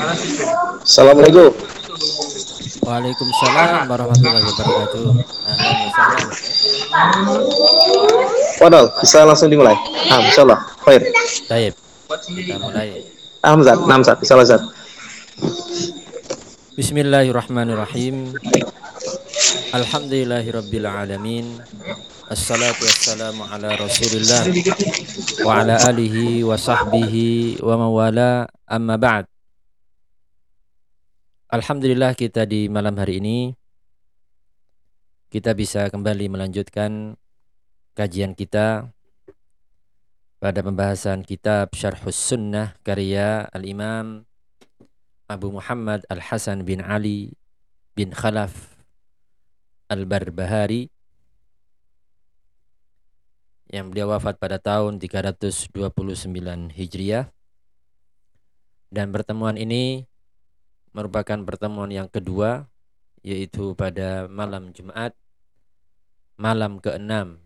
Assalamualaikum. Waalaikumsalam warahmatullahi wabarakatuh. Wadal, bisa langsung dimulai. Ah, insyaallah. Baik. Baik. Kita mulai. Hamzat, Namzat, bisa Zat. Bismillahirrahmanirrahim. Alhamdulillahirabbil alamin. Assalatu wassalamu ala Rasulillah wa ala alihi wa sahbihi wa mawala amma ba'd. Alhamdulillah kita di malam hari ini kita bisa kembali melanjutkan kajian kita pada pembahasan kitab Syarhus Sunnah karya Al-Imam Abu Muhammad Al-Hasan bin Ali bin Khalaf Al-Barbahari yang beliau wafat pada tahun 329 Hijriah. Dan pertemuan ini merupakan pertemuan yang kedua yaitu pada malam Jumat malam ke-6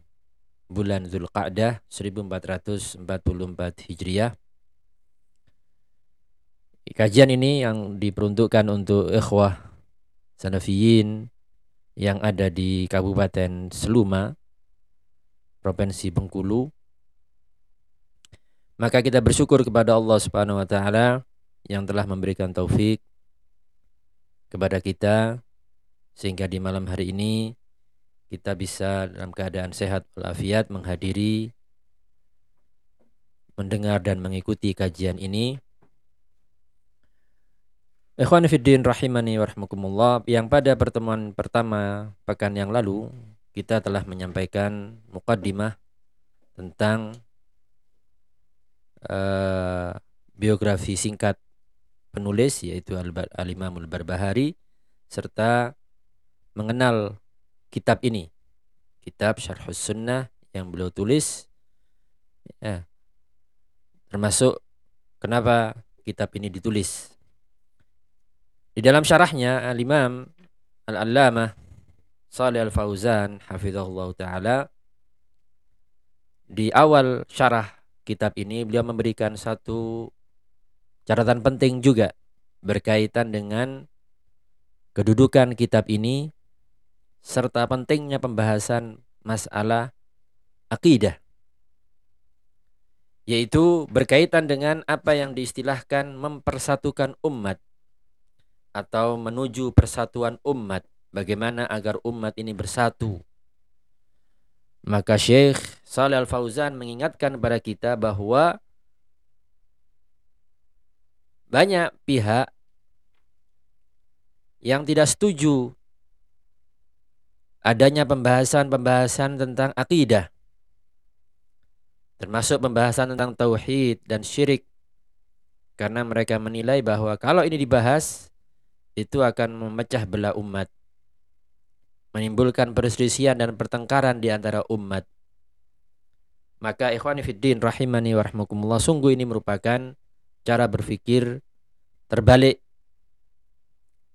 bulan Zulqa'dah 1444 Hijriah. Kajian ini yang diperuntukkan untuk ikhwah Salafiyin yang ada di Kabupaten Seluma, Provinsi Bengkulu. Maka kita bersyukur kepada Allah Subhanahu wa taala yang telah memberikan taufik kepada kita sehingga di malam hari ini kita bisa dalam keadaan sehat walafiat menghadiri mendengar dan mengikuti kajian ini. Ikhwan fiddin rahimani warahmatullah yang pada pertemuan pertama pekan yang lalu kita telah menyampaikan mukaddimah tentang uh, biografi singkat penulis yaitu Al-Imamul Barbahari serta mengenal kitab ini. Kitab Syarhus Sunnah yang beliau tulis. Ya, termasuk kenapa kitab ini ditulis. Di dalam syarahnya Al-Imam Al-Allamah Salih Al-Fauzan hafizahullah taala di awal syarah kitab ini beliau memberikan satu Catatan penting juga berkaitan dengan kedudukan kitab ini serta pentingnya pembahasan masalah akidah yaitu berkaitan dengan apa yang diistilahkan mempersatukan umat atau menuju persatuan umat bagaimana agar umat ini bersatu. Maka Syekh Salih Al-Fauzan mengingatkan kepada kita bahwa banyak pihak yang tidak setuju adanya pembahasan-pembahasan tentang akidah termasuk pembahasan tentang tauhid dan syirik karena mereka menilai bahwa kalau ini dibahas itu akan memecah belah umat menimbulkan perselisihan dan pertengkaran di antara umat. Maka ikhwani fiddin rahimani warahmatullah sungguh ini merupakan cara berpikir terbalik.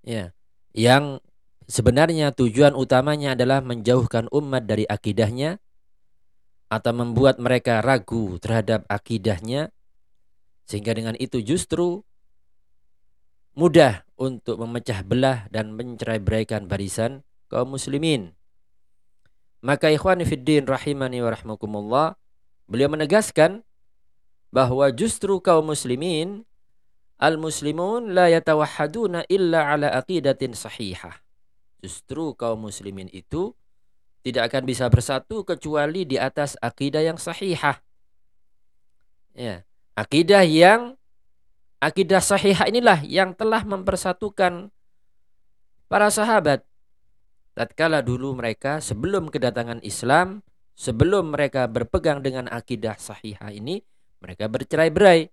Ya, yang sebenarnya tujuan utamanya adalah menjauhkan umat dari akidahnya atau membuat mereka ragu terhadap akidahnya sehingga dengan itu justru mudah untuk memecah belah dan mencerai-beraikan barisan kaum muslimin. Maka ikhwan fiddin rahimani wa rahmakumullah, beliau menegaskan bahwa justru kaum muslimin al-muslimun la yatawahhaduna illa ala aqidatin sahihah. Justru kaum muslimin itu tidak akan bisa bersatu kecuali di atas akidah yang sahihah. Ya, akidah yang akidah sahihah inilah yang telah mempersatukan para sahabat tatkala dulu mereka sebelum kedatangan Islam, sebelum mereka berpegang dengan akidah sahihah ini, mereka bercerai-berai.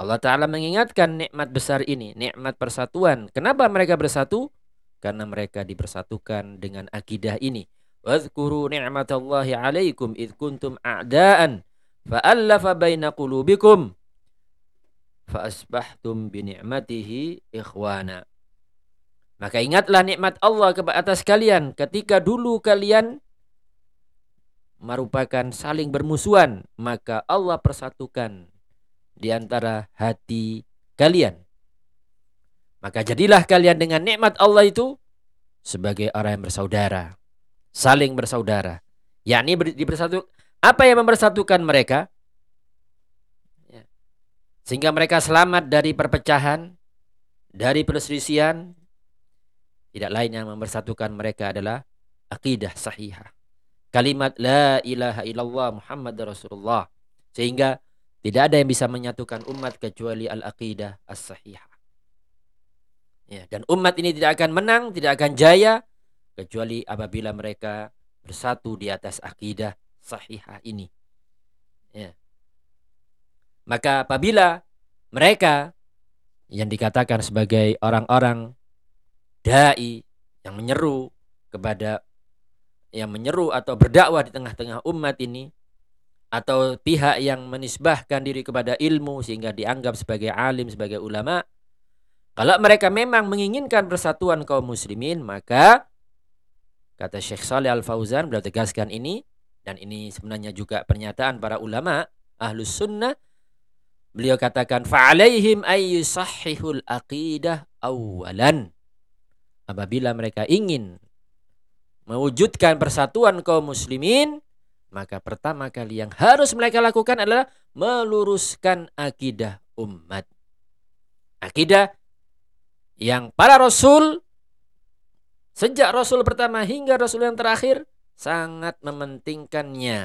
Allah Ta'ala mengingatkan nikmat besar ini, nikmat persatuan. Kenapa mereka bersatu? Karena mereka dipersatukan dengan akidah ini. Wadhkuru ni'matallahi alaikum idh kuntum a'daan fa'allafa baina qulubikum fa'asbahtum bini'matihi ikhwana. Maka ingatlah nikmat Allah ke atas kalian ketika dulu kalian merupakan saling bermusuhan, maka Allah persatukan di antara hati kalian. Maka jadilah kalian dengan nikmat Allah itu sebagai orang yang bersaudara, saling bersaudara. Yakni ber, bersatu apa yang mempersatukan mereka? Ya. Sehingga mereka selamat dari perpecahan, dari perselisihan. Tidak lain yang mempersatukan mereka adalah akidah sahihah. Kalimat la ilaha illallah Muhammad Rasulullah. Sehingga tidak ada yang bisa menyatukan umat kecuali al-aqidah as-sahihah. Ya, dan umat ini tidak akan menang, tidak akan jaya kecuali apabila mereka bersatu di atas akidah sahihah ini. Ya. Maka apabila mereka yang dikatakan sebagai orang-orang dai yang menyeru kepada yang menyeru atau berdakwah di tengah-tengah umat ini atau pihak yang menisbahkan diri kepada ilmu sehingga dianggap sebagai alim, sebagai ulama, kalau mereka memang menginginkan persatuan kaum muslimin, maka kata Syekh Saleh Al-Fauzan beliau tegaskan ini dan ini sebenarnya juga pernyataan para ulama ahlus sunnah beliau katakan fa'alaihim ayyusahhihul aqidah awalan apabila mereka ingin mewujudkan persatuan kaum muslimin maka pertama kali yang harus mereka lakukan adalah meluruskan akidah umat akidah yang para rasul sejak rasul pertama hingga rasul yang terakhir sangat mementingkannya.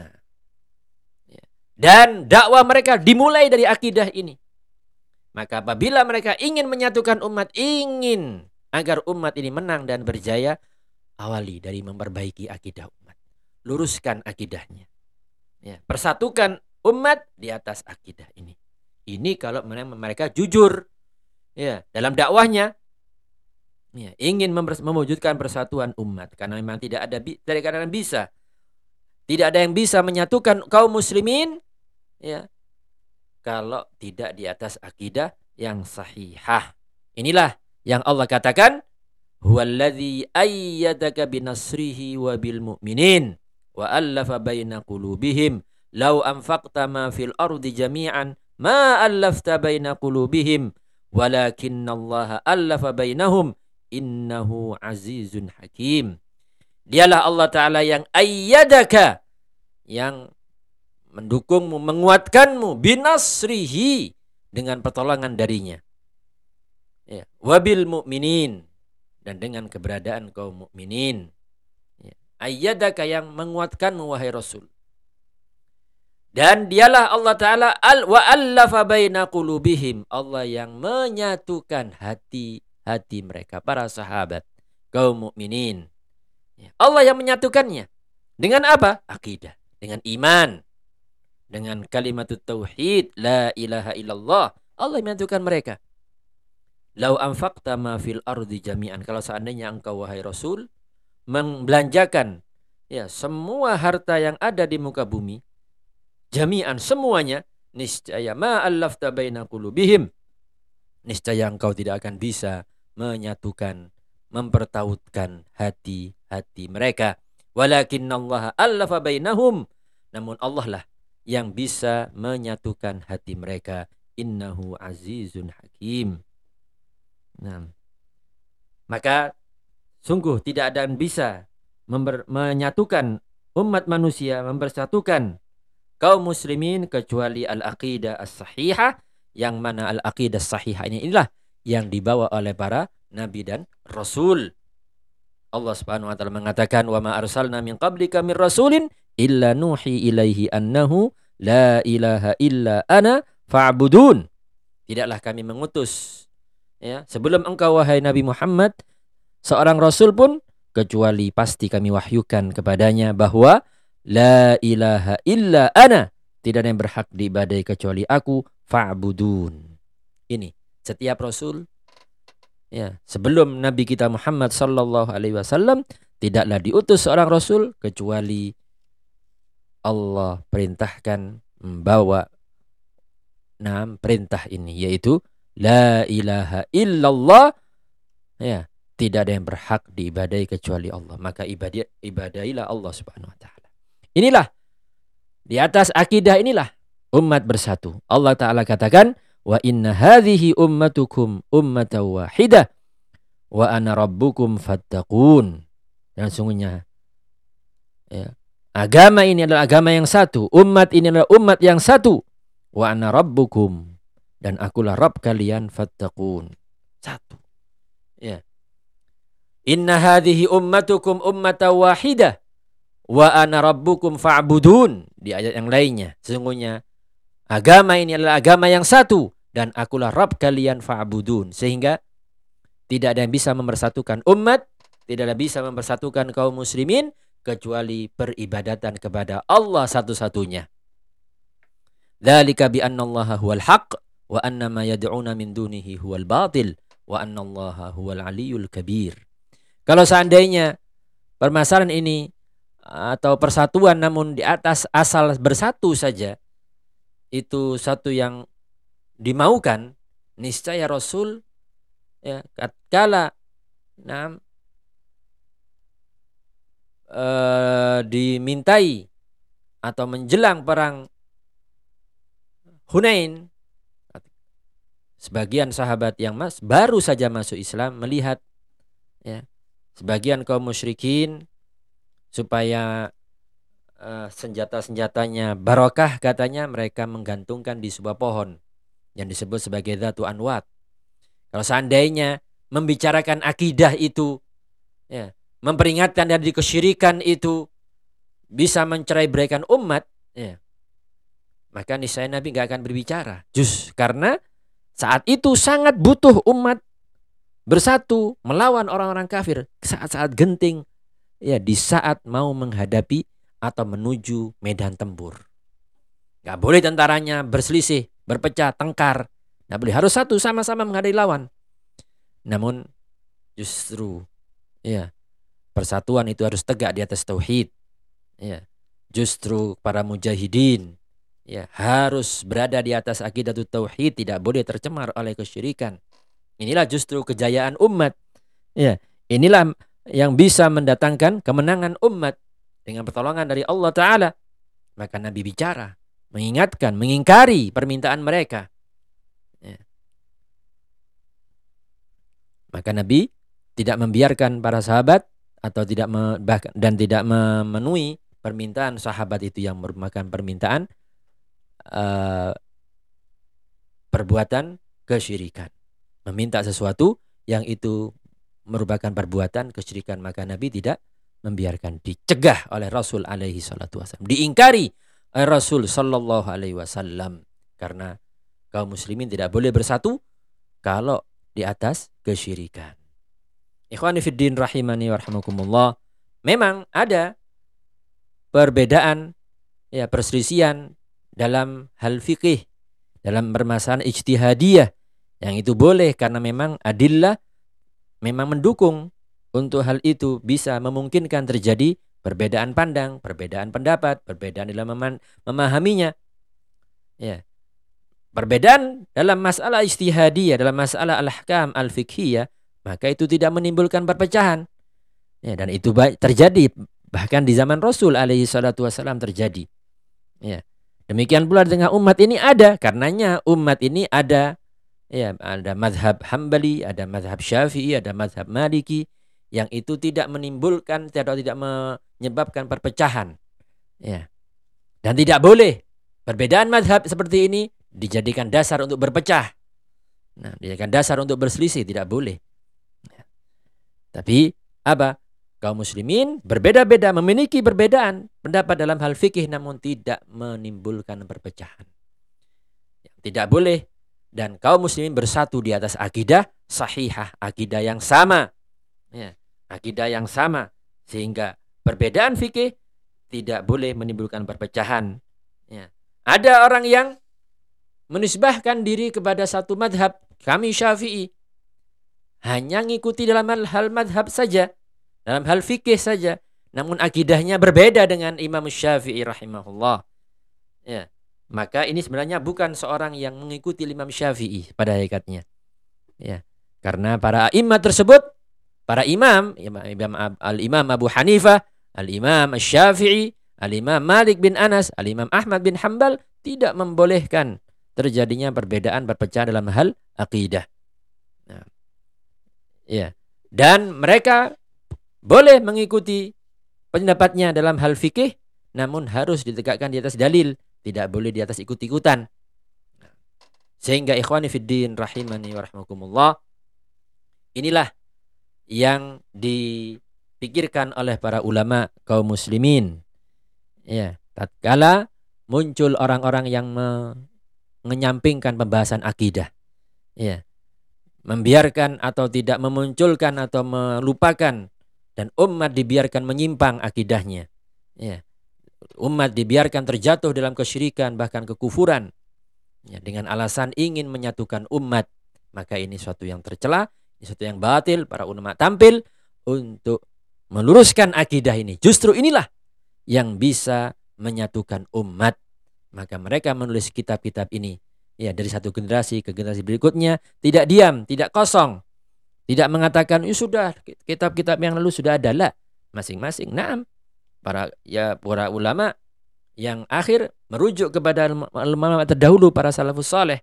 Ya. Dan dakwah mereka dimulai dari akidah ini. Maka apabila mereka ingin menyatukan umat, ingin agar umat ini menang dan berjaya, awali dari memperbaiki akidah umat. Luruskan akidahnya. Ya, persatukan umat di atas akidah ini. Ini kalau mereka jujur ya dalam dakwahnya ya, ingin mewujudkan persatuan umat karena memang tidak ada dari kadang bisa tidak ada yang bisa menyatukan kaum muslimin ya kalau tidak di atas akidah yang sahihah inilah yang Allah katakan huwallazi ayyadaka binasrihi wa bil mu'minin wa allafa baina qulubihim law anfaqta ma fil ardi jami'an ma allafta baina qulubihim walakinna Allah allafa bainahum innahu azizun hakim. Dialah Allah Ta'ala yang ayyadaka, yang mendukungmu, menguatkanmu, binasrihi, dengan pertolongan darinya. Ya. Wabil mu'minin, dan dengan keberadaan kaum mukminin. Ya. Ayyadaka yang menguatkanmu, wahai Rasul. Dan dialah Allah Ta'ala al wa allafa baina qulubihim. Allah yang menyatukan hati hati mereka para sahabat kaum mukminin. Ya, Allah yang menyatukannya. Dengan apa? Akidah, dengan iman, dengan kalimat tauhid la ilaha illallah. Allah menyatukan mereka. Lau anfaqta ma fil ardi jami'an. Kalau seandainya engkau wahai Rasul membelanjakan ya semua harta yang ada di muka bumi jami'an semuanya niscaya ma allafta baina qulubihim niscaya engkau tidak akan bisa menyatukan, mempertautkan hati-hati mereka. Walakin Allah allafa bainahum. Namun Allah lah yang bisa menyatukan hati mereka. Innahu azizun hakim. Nah, maka sungguh tidak ada yang bisa menyatukan umat manusia, mempersatukan kaum muslimin kecuali al-aqidah as-sahihah yang mana al-aqidah as-sahihah ini inilah yang dibawa oleh para nabi dan rasul. Allah Subhanahu wa taala mengatakan wa ma arsalna min qablika min rasulin illa nuhi ilaihi annahu la ilaha illa ana fa'budun. Tidaklah kami mengutus ya sebelum engkau wahai Nabi Muhammad seorang rasul pun kecuali pasti kami wahyukan kepadanya bahwa la ilaha illa ana tidak ada yang berhak diibadai kecuali aku fa'budun. Ini setiap rasul ya sebelum Nabi kita Muhammad sallallahu alaihi wasallam tidaklah diutus seorang rasul kecuali Allah perintahkan membawa enam perintah ini yaitu la ilaha illallah ya tidak ada yang berhak diibadai kecuali Allah maka ibadah ibadailah Allah Subhanahu wa taala inilah di atas akidah inilah umat bersatu Allah taala katakan wa inna hadhihi ummatukum ummatan wahidah wa ana rabbukum fattaqun. Dan sungguhnya ya, agama ini adalah agama yang satu, umat ini adalah umat yang satu. Wa ana rabbukum dan akulah Rabb kalian fattaqun. Satu. Ya. Inna hadhihi ummatukum ummata wahidah wa ana rabbukum fa'budun di ayat yang lainnya. Sesungguhnya agama ini adalah agama yang satu dan akulah Rabb kalian fa'budun. Sehingga tidak ada yang bisa mempersatukan umat, tidak ada bisa mempersatukan kaum muslimin kecuali peribadatan kepada Allah satu-satunya. Dzalika bi anna Allah huwal haq wa anna ma yad'una min dunihi huwal batil wa anna Allah huwal aliyul kabir. Kalau seandainya permasalahan ini atau persatuan namun di atas asal bersatu saja itu satu yang dimaukan, niscaya Rasul ya kala nah, e, dimintai atau menjelang perang Hunain sebagian sahabat yang mas baru saja masuk Islam melihat ya sebagian kaum musyrikin supaya uh, senjata-senjatanya barokah katanya mereka menggantungkan di sebuah pohon yang disebut sebagai Zatu Anwat. Kalau seandainya membicarakan akidah itu, ya, memperingatkan dari kesyirikan itu bisa mencerai beraikan umat, ya, maka niscaya Nabi nggak akan berbicara. Jus karena saat itu sangat butuh umat bersatu melawan orang-orang kafir saat-saat genting, ya di saat mau menghadapi atau menuju medan tempur. Gak boleh tentaranya berselisih, berpecah, tengkar. Gak boleh harus satu sama-sama menghadapi lawan. Namun justru ya persatuan itu harus tegak di atas tauhid. Ya. Justru para mujahidin ya harus berada di atas akidah tauhid, tidak boleh tercemar oleh kesyirikan. Inilah justru kejayaan umat. Ya, inilah yang bisa mendatangkan kemenangan umat dengan pertolongan dari Allah taala. Maka Nabi bicara mengingatkan, mengingkari permintaan mereka. Ya. Maka Nabi tidak membiarkan para sahabat atau tidak dan tidak memenuhi permintaan sahabat itu yang merupakan permintaan uh, perbuatan kesyirikan. Meminta sesuatu yang itu merupakan perbuatan kesyirikan maka Nabi tidak membiarkan dicegah oleh Rasul alaihi salatu wasallam diingkari Rasul Sallallahu Alaihi Wasallam karena kaum muslimin tidak boleh bersatu kalau di atas kesyirikan. Ikhwani fiddin rahimani warahmatullah. Memang ada perbedaan ya perselisihan dalam hal fikih dalam permasalahan ijtihadiyah yang itu boleh karena memang adillah memang mendukung untuk hal itu bisa memungkinkan terjadi Perbedaan pandang, perbedaan pendapat, perbedaan dalam memahaminya. Ya. Perbedaan dalam masalah istihadiyah, dalam masalah al-ahkam al-fiqhiyah, maka itu tidak menimbulkan perpecahan. Ya, dan itu terjadi bahkan di zaman Rasul alaihi salatu wasallam terjadi. Ya. Demikian pula dengan umat ini ada, karenanya umat ini ada ya ada madhab Hambali, ada madhab Syafi'i, ada madhab Maliki yang itu tidak menimbulkan atau tidak menyebabkan perpecahan. Ya. Dan tidak boleh perbedaan madhab seperti ini dijadikan dasar untuk berpecah. Nah, dijadikan dasar untuk berselisih tidak boleh. Ya. Tapi apa? Kaum muslimin berbeda-beda, memiliki perbedaan pendapat dalam hal fikih namun tidak menimbulkan perpecahan. Yang tidak boleh dan kaum muslimin bersatu di atas akidah sahihah, akidah yang sama. Ya, akidah yang sama sehingga perbedaan fikih tidak boleh menimbulkan perpecahan. Ya. Ada orang yang menisbahkan diri kepada satu madhab, kami syafi'i. Hanya ngikuti dalam hal, hal madhab saja, dalam hal fikih saja. Namun akidahnya berbeda dengan Imam Syafi'i rahimahullah. Ya. Maka ini sebenarnya bukan seorang yang mengikuti Imam Syafi'i pada hakikatnya. Ya. Karena para imam tersebut, para imam, Imam Al-Imam Abu Hanifah, Al-Imam Syafi'i, Al-Imam Malik bin Anas, Al-Imam Ahmad bin Hambal tidak membolehkan terjadinya perbedaan perpecahan dalam hal akidah. Nah, ya. Dan mereka boleh mengikuti pendapatnya dalam hal fikih, namun harus ditegakkan di atas dalil, tidak boleh di atas ikut-ikutan. Sehingga ikhwani fiddin rahimani wa rahmakumullah, inilah yang dipikirkan oleh para ulama kaum muslimin. Ya, tatkala muncul orang-orang yang menyampingkan pembahasan akidah. Ya. Membiarkan atau tidak memunculkan atau melupakan dan umat dibiarkan menyimpang akidahnya. Ya. Umat dibiarkan terjatuh dalam kesyirikan bahkan kekufuran. Ya, dengan alasan ingin menyatukan umat, maka ini suatu yang tercela, ini suatu yang batil. Para ulama tampil untuk meluruskan akidah ini. Justru inilah yang bisa menyatukan umat maka mereka menulis kitab-kitab ini ya dari satu generasi ke generasi berikutnya tidak diam, tidak kosong. Tidak mengatakan, "Ya sudah, kitab-kitab yang lalu sudah ada." Lah, masing-masing. Naam. Para ya para ulama yang akhir merujuk kepada ulama terdahulu para salafus saleh.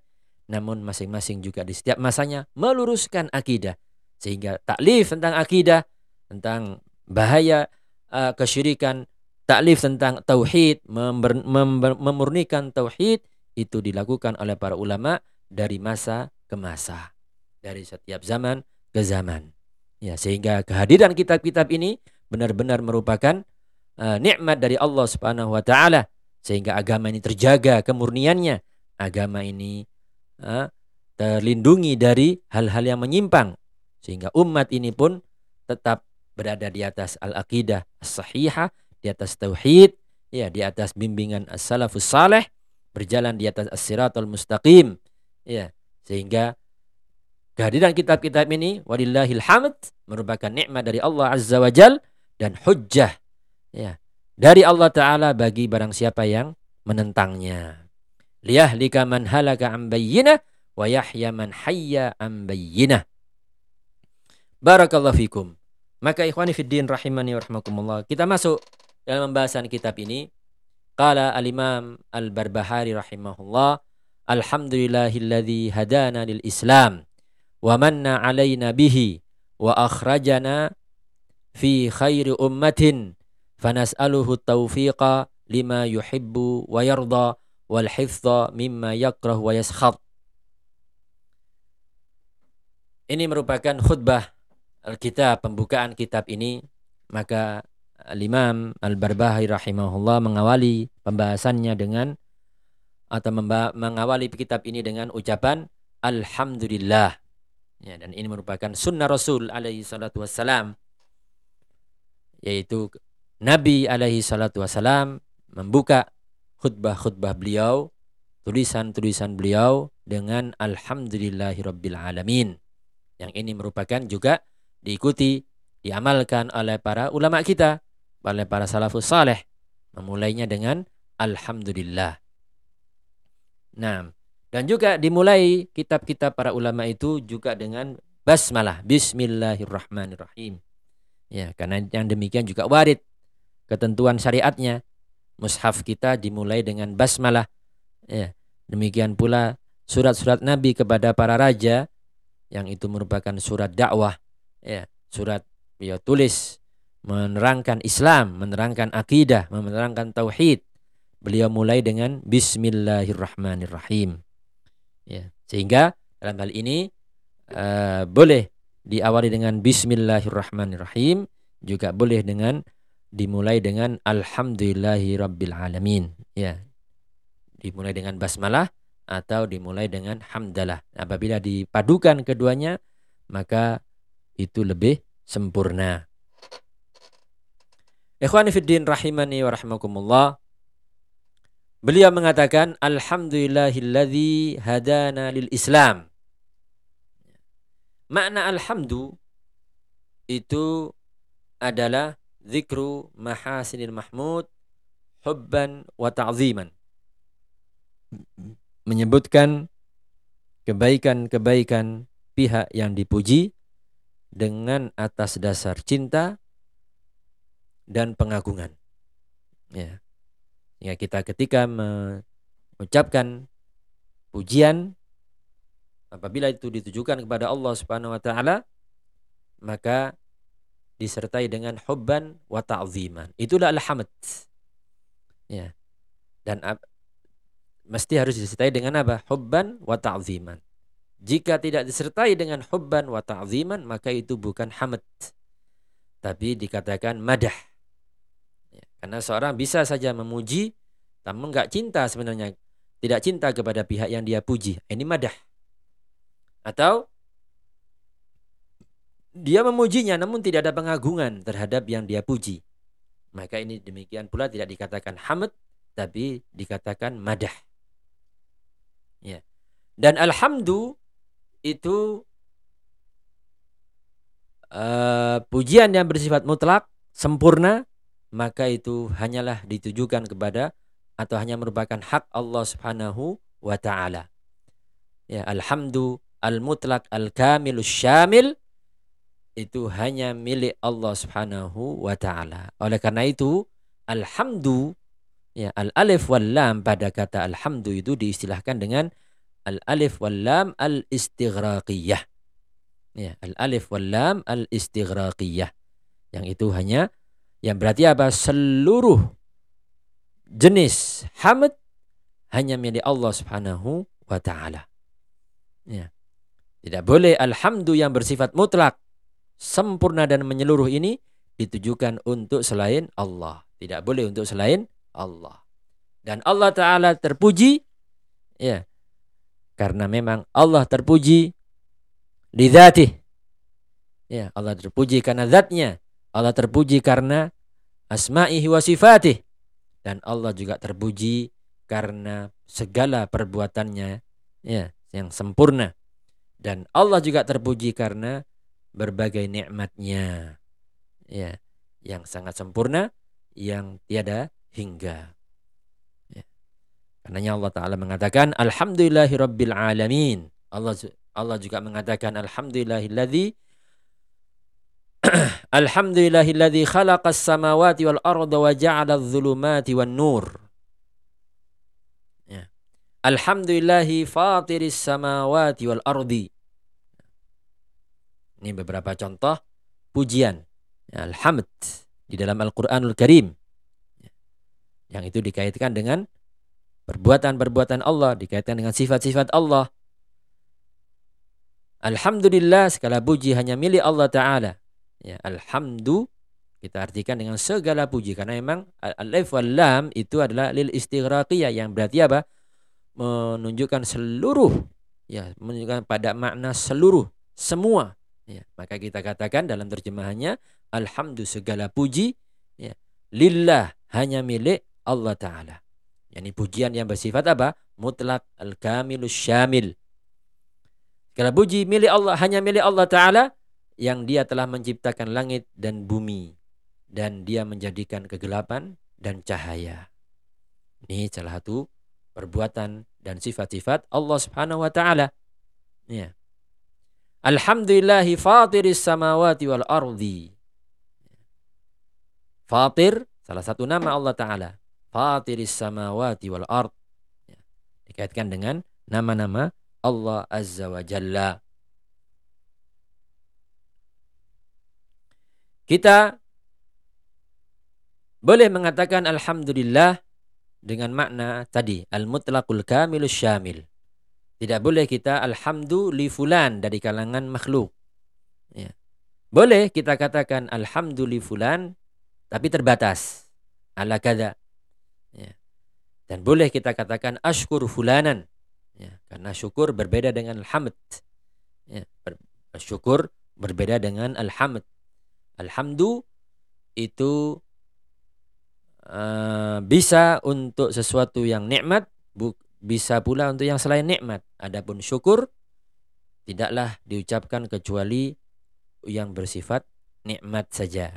Namun masing-masing juga di setiap masanya meluruskan akidah sehingga taklif tentang akidah, tentang bahaya uh, kesyirikan, taklif tentang tauhid, memurnikan tauhid itu dilakukan oleh para ulama dari masa ke masa, dari setiap zaman ke zaman. Ya, sehingga kehadiran kitab-kitab ini benar-benar merupakan uh, nikmat dari Allah Subhanahu wa taala sehingga agama ini terjaga kemurniannya. Agama ini uh, terlindungi dari hal-hal yang menyimpang sehingga umat ini pun tetap berada di atas al-aqidah as-sahihah di atas tauhid, ya di atas bimbingan as-salafus saleh, berjalan di atas as-siratal mustaqim. Ya, sehingga kehadiran kitab-kitab ini walillahil hamd merupakan nikmat dari Allah Azza wa Jal dan hujjah ya dari Allah taala bagi barang siapa yang menentangnya. Liyahlika man halaka an bayyinah wa yahya man hayya an bayyinah. Barakallahu fikum. Maka ikhwani fiddin rahimani wa rahmakumullah. Kita masuk dalam pembahasan kitab ini qala al-imam al-barbahari rahimahullah alhamdulillahilladzi hadana lil islam wa manna alaina bihi wa akhrajana fi khairi ummatin fanas'aluhu taufiqa lima yuhibbu wa yarda wal hifdha mimma yakrah wa yaskhat ini merupakan khutbah Alkitab pembukaan kitab ini maka Al-Imam Al-Barbahari rahimahullah mengawali pembahasannya dengan atau mengawali kitab ini dengan ucapan Alhamdulillah. Ya, dan ini merupakan sunnah Rasul alaihi salatu wassalam. Yaitu Nabi alaihi salatu wassalam membuka khutbah-khutbah beliau, tulisan-tulisan beliau dengan Alhamdulillahirabbil alamin. Yang ini merupakan juga diikuti, diamalkan oleh para ulama kita oleh para salafus saleh memulainya dengan alhamdulillah. Nah, dan juga dimulai kitab-kitab para ulama itu juga dengan basmalah, bismillahirrahmanirrahim. Ya, karena yang demikian juga warid ketentuan syariatnya. Mushaf kita dimulai dengan basmalah. Ya, demikian pula surat-surat Nabi kepada para raja yang itu merupakan surat dakwah, ya, surat beliau tulis menerangkan Islam, menerangkan akidah, menerangkan tauhid. Beliau mulai dengan Bismillahirrahmanirrahim. Ya, sehingga dalam hal ini uh, boleh diawali dengan Bismillahirrahmanirrahim, juga boleh dengan dimulai dengan Alhamdulillahirabbil alamin. Ya, dimulai dengan basmalah atau dimulai dengan hamdalah. Apabila dipadukan keduanya, maka itu lebih sempurna. Ikhwani rahimani wa. Beliau mengatakan alhamdulillahilladzi hadana lil Islam. Makna alhamdu itu adalah zikru mahasinil mahmud hubban wa ta'ziman. Menyebutkan kebaikan-kebaikan pihak yang dipuji dengan atas dasar cinta dan pengagungan. Ya. Ya kita ketika mengucapkan pujian apabila itu ditujukan kepada Allah Subhanahu wa taala maka disertai dengan hubban wa ta'ziman. Itulah alhamd. Ya. Dan mesti harus disertai dengan apa? Hubban wa ta'ziman. Jika tidak disertai dengan hubban wa ta'ziman, maka itu bukan hamd. Tapi dikatakan madah. Karena seorang bisa saja memuji, namun enggak cinta sebenarnya. Tidak cinta kepada pihak yang dia puji. Ini madah. Atau dia memujinya namun tidak ada pengagungan terhadap yang dia puji. Maka ini demikian pula tidak dikatakan hamd tapi dikatakan madah. Ya. Dan alhamdu itu uh, pujian yang bersifat mutlak, sempurna, maka itu hanyalah ditujukan kepada atau hanya merupakan hak Allah Subhanahu wa taala. Ya, alhamdu al-mutlak al-kamilus syamil itu hanya milik Allah Subhanahu wa taala. Oleh karena itu, alhamdu ya al alif wal lam pada kata alhamdu itu diistilahkan dengan al alif wal lam al istighraqiyah. Ya, al alif wal lam al istighraqiyah. Yang itu hanya yang berarti apa? Seluruh jenis hamd hanya milik Allah Subhanahu wa taala. Ya. Tidak boleh alhamdu yang bersifat mutlak sempurna dan menyeluruh ini ditujukan untuk selain Allah. Tidak boleh untuk selain Allah. Dan Allah Ta'ala terpuji ya karena memang Allah terpuji lidhatih. Ya, Allah terpuji karena zatnya. Allah terpuji karena asma'ihi wa sifatih. Dan Allah juga terpuji karena segala perbuatannya ya yang sempurna. Dan Allah juga terpuji karena berbagai nikmatnya ya yang sangat sempurna yang tiada hingga ya. Karenanya Allah taala mengatakan alhamdulillahirabbil alamin Allah Allah juga mengatakan alhamdulillahilladzi alhamdulillahilladzi khalaqas samawati wal arda wa ja'ala adh-dhulumati wan nur ya alhamdulillahi fatiris samawati wal ardi ini beberapa contoh pujian. Ya, Alhamd di dalam Al-Quranul Karim. Yang itu dikaitkan dengan perbuatan-perbuatan Allah. Dikaitkan dengan sifat-sifat Allah. Alhamdulillah segala puji hanya milik Allah Ta'ala. Ya, Alhamdu kita artikan dengan segala puji karena memang alif wal lam itu adalah lil istighraqiyah yang berarti apa? menunjukkan seluruh ya menunjukkan pada makna seluruh semua Ya, maka kita katakan dalam terjemahannya alhamdulillah segala puji ya, lillah hanya milik Allah taala. Yani pujian yang bersifat apa? Mutlak al-kamilus syamil. Segala puji milik Allah hanya milik Allah taala yang dia telah menciptakan langit dan bumi dan dia menjadikan kegelapan dan cahaya. Ini salah satu perbuatan dan sifat-sifat Allah Subhanahu wa taala. Ya. Alhamdulillahi fatiris samawati wal ardi. Fatir, salah satu nama Allah Ta'ala. Fatiris samawati wal ard. Ya, dikaitkan dengan nama-nama Allah Azza wa Jalla. Kita boleh mengatakan Alhamdulillah dengan makna tadi. Al-mutlaqul kamilus syamil. Tidak boleh kita alhamdulillah fulan dari kalangan makhluk. Ya. Boleh kita katakan alhamdulillah fulan tapi terbatas. Ala kada. Ya. Dan boleh kita katakan ashkur fulanan. Ya. Karena syukur berbeda dengan alhamd. Ya. Syukur berbeda dengan alhamd. Alhamdu itu uh, bisa untuk sesuatu yang nikmat bisa pula untuk yang selain nikmat. Adapun syukur tidaklah diucapkan kecuali yang bersifat nikmat saja.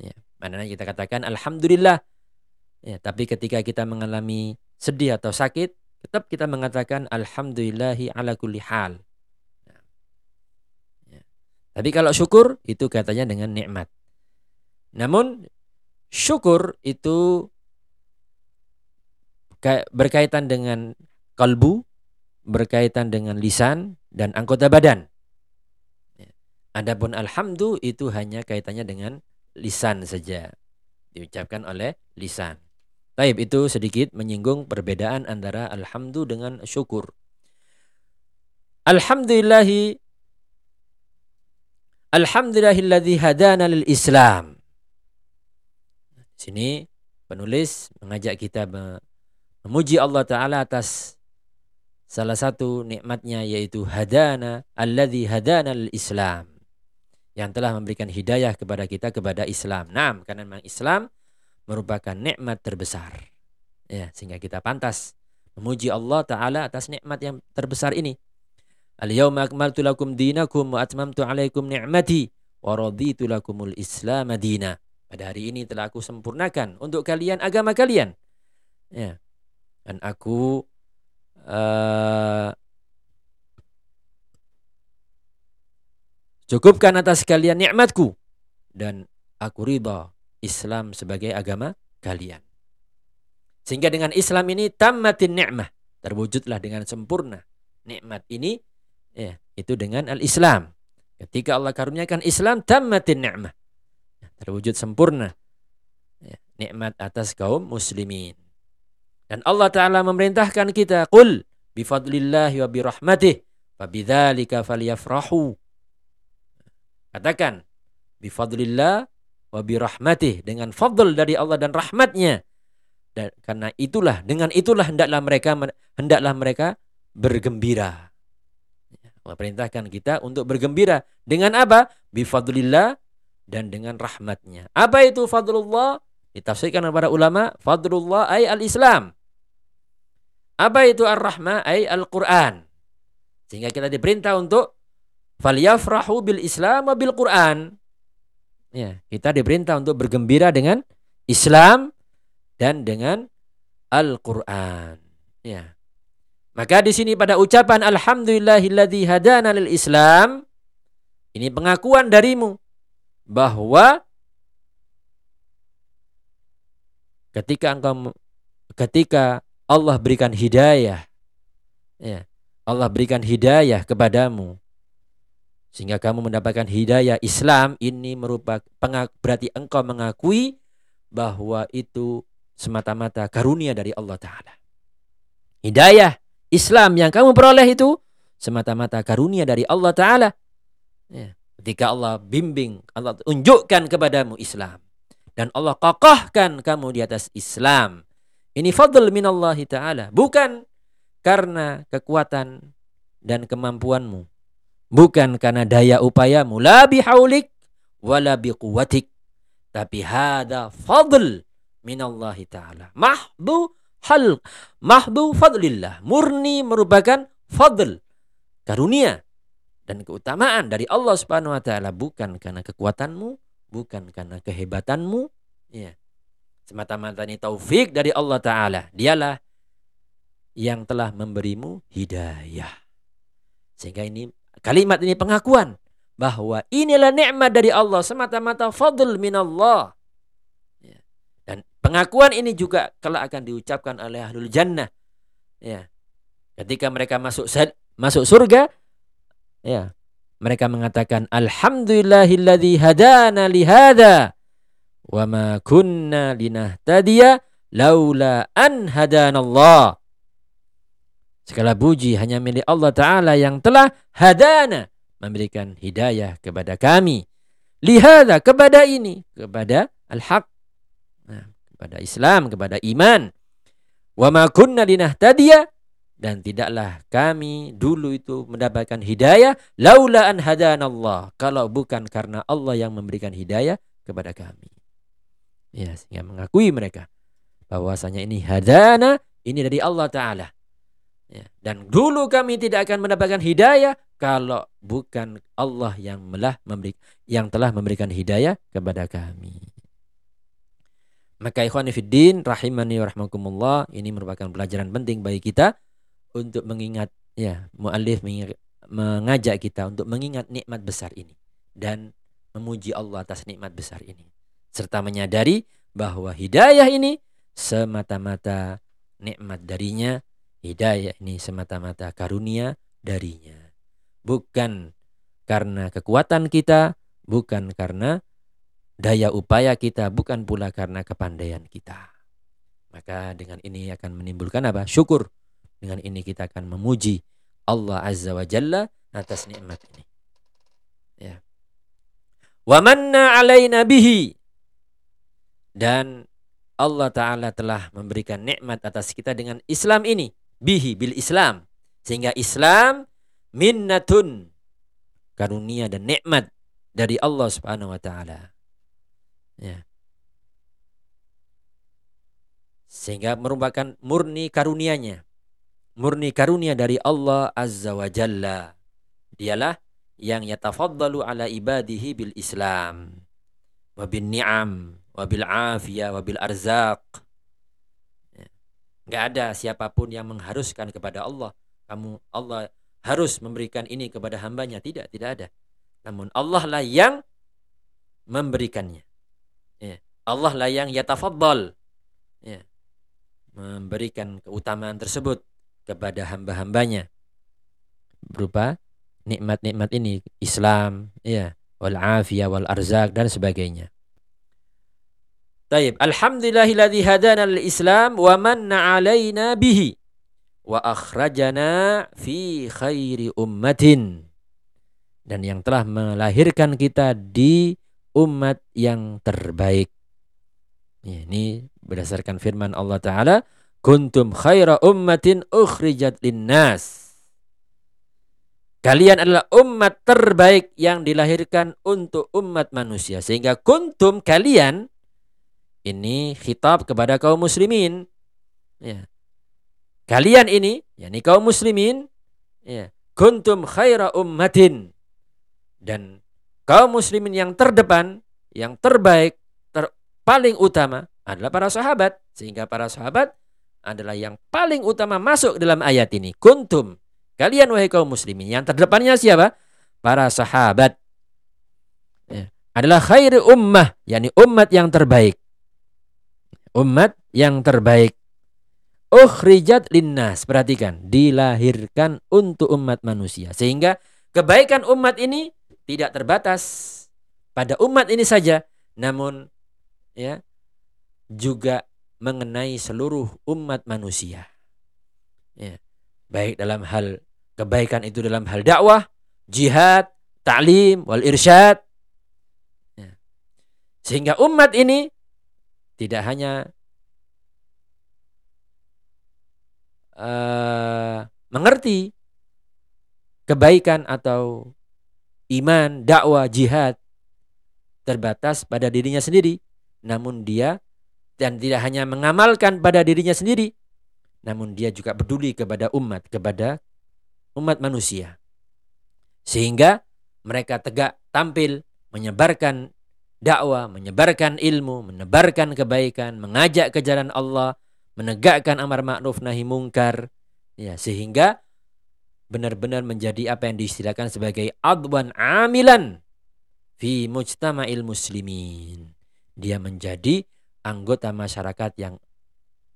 Ya, mana kita katakan alhamdulillah. Ya, tapi ketika kita mengalami sedih atau sakit, tetap kita mengatakan alhamdulillahi ala kulli hal. Tapi kalau syukur itu katanya dengan nikmat. Namun syukur itu berkaitan dengan kalbu, berkaitan dengan lisan dan anggota badan. Ya. Adapun alhamdu itu hanya kaitannya dengan lisan saja. Diucapkan oleh lisan. Taib itu sedikit menyinggung perbedaan antara alhamdu dengan syukur. Alhamdulillahi Alhamdulillahilladzi hadana lil Islam. Sini penulis mengajak kita memuji Allah taala atas salah satu nikmatnya yaitu hadana alladzi hadana lil Islam yang telah memberikan hidayah kepada kita kepada Islam. Nah, karena memang Islam merupakan nikmat terbesar. Ya, sehingga kita pantas memuji Allah taala atas nikmat yang terbesar ini. Al-yawma akmaltu lakum dinakum wa atmamtu alaikum ni'mati wa raditu lakumul Islam madina. Pada hari ini telah aku sempurnakan untuk kalian agama kalian. Ya. Dan aku uh, cukupkan atas kalian nikmatku dan aku ridha Islam sebagai agama kalian. Sehingga dengan Islam ini tammatin ni'mah, terwujudlah dengan sempurna nikmat ini ya, itu dengan al-Islam. Ketika Allah karuniakan Islam, tammatin ni'mah. Terwujud sempurna ya, nikmat atas kaum muslimin. Dan Allah Ta'ala memerintahkan kita, Qul bifadlillahi wa birahmatih, fabidzalika falyafrahu. Katakan, bifadlillah wa birahmatih, dengan fadl dari Allah dan rahmatnya. Dan karena itulah, dengan itulah hendaklah mereka hendaklah mereka bergembira. Allah perintahkan kita untuk bergembira. Dengan apa? Bifadlillah dan dengan rahmatnya. Apa itu fadlullah? Ditafsirkan oleh para ulama, fadlullah ay al-Islam. Apa itu ar-rahmah ay al-Quran. Sehingga kita diperintah untuk falyafrahu bil Islam wa bil Quran. Ya, kita diperintah untuk bergembira dengan Islam dan dengan Al-Qur'an. Ya. Maka di sini pada ucapan alhamdulillahilladzi hadana lil Islam ini pengakuan darimu bahwa ketika engkau ketika Allah berikan hidayah ya Allah berikan hidayah kepadamu sehingga kamu mendapatkan hidayah Islam ini merupakan berarti engkau mengakui bahwa itu semata-mata karunia dari Allah taala. Hidayah Islam yang kamu peroleh itu semata-mata karunia dari Allah Ta'ala. Ya. Ketika Allah bimbing, Allah tunjukkan kepadamu Islam. Dan Allah kokohkan kamu di atas Islam. Ini fadl minallahi ta'ala. Bukan karena kekuatan dan kemampuanmu. Bukan karena daya upayamu. La bihaulik wala biquwatik. Tapi hada fadl minallahi ta'ala. Mahdu hal mahdu fadlillah. Murni merupakan fadl, karunia dan keutamaan dari Allah Subhanahu wa taala bukan karena kekuatanmu, bukan karena kehebatanmu, ya. Semata-mata ini taufik dari Allah taala. Dialah yang telah memberimu hidayah. Sehingga ini kalimat ini pengakuan bahwa inilah nikmat dari Allah semata-mata fadl minallah. Pengakuan ini juga kelak akan diucapkan oleh ahlul jannah. Ya. Ketika mereka masuk masuk surga, ya. Mereka mengatakan alhamdulillahilladzi hadana li hadza wa ma kunna linahtadiya laula an hadanallah. Segala puji hanya milik Allah Ta'ala yang telah hadana. Memberikan hidayah kepada kami. Lihada kepada ini. Kepada al-haq kepada Islam, kepada iman. Wa ma kunna linahtadiya dan tidaklah kami dulu itu mendapatkan hidayah laula an hadanallah kalau bukan karena Allah yang memberikan hidayah kepada kami. Ya, sehingga mengakui mereka bahwasanya ini hadana ini dari Allah taala. Ya, dan dulu kami tidak akan mendapatkan hidayah kalau bukan Allah yang melah memberi yang telah memberikan hidayah kepada kami. Maka ikhwani fiddin rahimani wa rahmakumullah ini merupakan pelajaran penting bagi kita untuk mengingat ya muallif mengajak kita untuk mengingat nikmat besar ini dan memuji Allah atas nikmat besar ini. Serta menyadari bahwa hidayah ini semata-mata nikmat darinya hidayah ini semata-mata karunia darinya. Bukan karena kekuatan kita, bukan karena daya upaya kita, bukan pula karena kepandaian kita. Maka dengan ini akan menimbulkan apa? Syukur. Dengan ini kita akan memuji Allah Azza wa Jalla atas nikmat ini. Ya. Wa manna alaina bihi. Dan Allah Ta'ala telah memberikan nikmat atas kita dengan Islam ini. Bihi, bil Islam. Sehingga Islam minnatun. Karunia dan nikmat dari Allah Subhanahu wa taala. Ya. Sehingga merupakan murni karunianya. Murni karunia dari Allah Azza wa Jalla. Dialah yang yatafaddalu ala ibadihi bil Islam wa bin ni'am wa bil afiyah wa bil arzaq. Ya. Enggak ada siapa pun yang mengharuskan kepada Allah. Kamu Allah harus memberikan ini kepada hambanya. Tidak, tidak ada. Namun Allah lah yang memberikannya. Allah lah yang yatafaddal. Ya. Memberikan keutamaan tersebut kepada hamba-hambanya. Berupa nikmat-nikmat ini Islam ya wal afiyah wal arzak dan sebagainya. Taib. Alhamdulillahilladzi hadana lil Islam wa manna alaina bihi wa akhrajana fi khairi ummatin. Dan yang telah melahirkan kita di umat yang terbaik. Ya, ini berdasarkan firman Allah Ta'ala. Kuntum khaira ummatin ukhrijat linnas. Kalian adalah umat terbaik yang dilahirkan untuk umat manusia. Sehingga kuntum kalian ini khitab kepada kaum muslimin. Ya. Kalian ini, yakni kaum muslimin, ya, kuntum khaira ummatin. Dan kaum muslimin yang terdepan, yang terbaik, ter, paling utama adalah para sahabat. Sehingga para sahabat adalah yang paling utama masuk dalam ayat ini. Kuntum Kalian wahai kaum muslimin, yang terdepannya siapa? Para sahabat. Ya. Adalah khairi ummah, yakni umat yang terbaik. Umat yang terbaik. Ukhrijat linnas, perhatikan, dilahirkan untuk umat manusia. Sehingga kebaikan umat ini tidak terbatas pada umat ini saja, namun ya juga mengenai seluruh umat manusia. Ya. Baik dalam hal Kebaikan itu dalam hal dakwah, jihad, ta'lim, wal irsyad. Ya. Sehingga umat ini tidak hanya uh, mengerti kebaikan atau iman, dakwah, jihad terbatas pada dirinya sendiri, namun dia dan tidak hanya mengamalkan pada dirinya sendiri, namun dia juga peduli kepada umat, kepada umat manusia. Sehingga mereka tegak tampil menyebarkan dakwah, menyebarkan ilmu, menebarkan kebaikan, mengajak ke jalan Allah, menegakkan amar ma'ruf nahi mungkar, ya sehingga benar-benar menjadi apa yang diistilahkan sebagai adwan amilan fi mujtama'il muslimin. Dia menjadi anggota masyarakat yang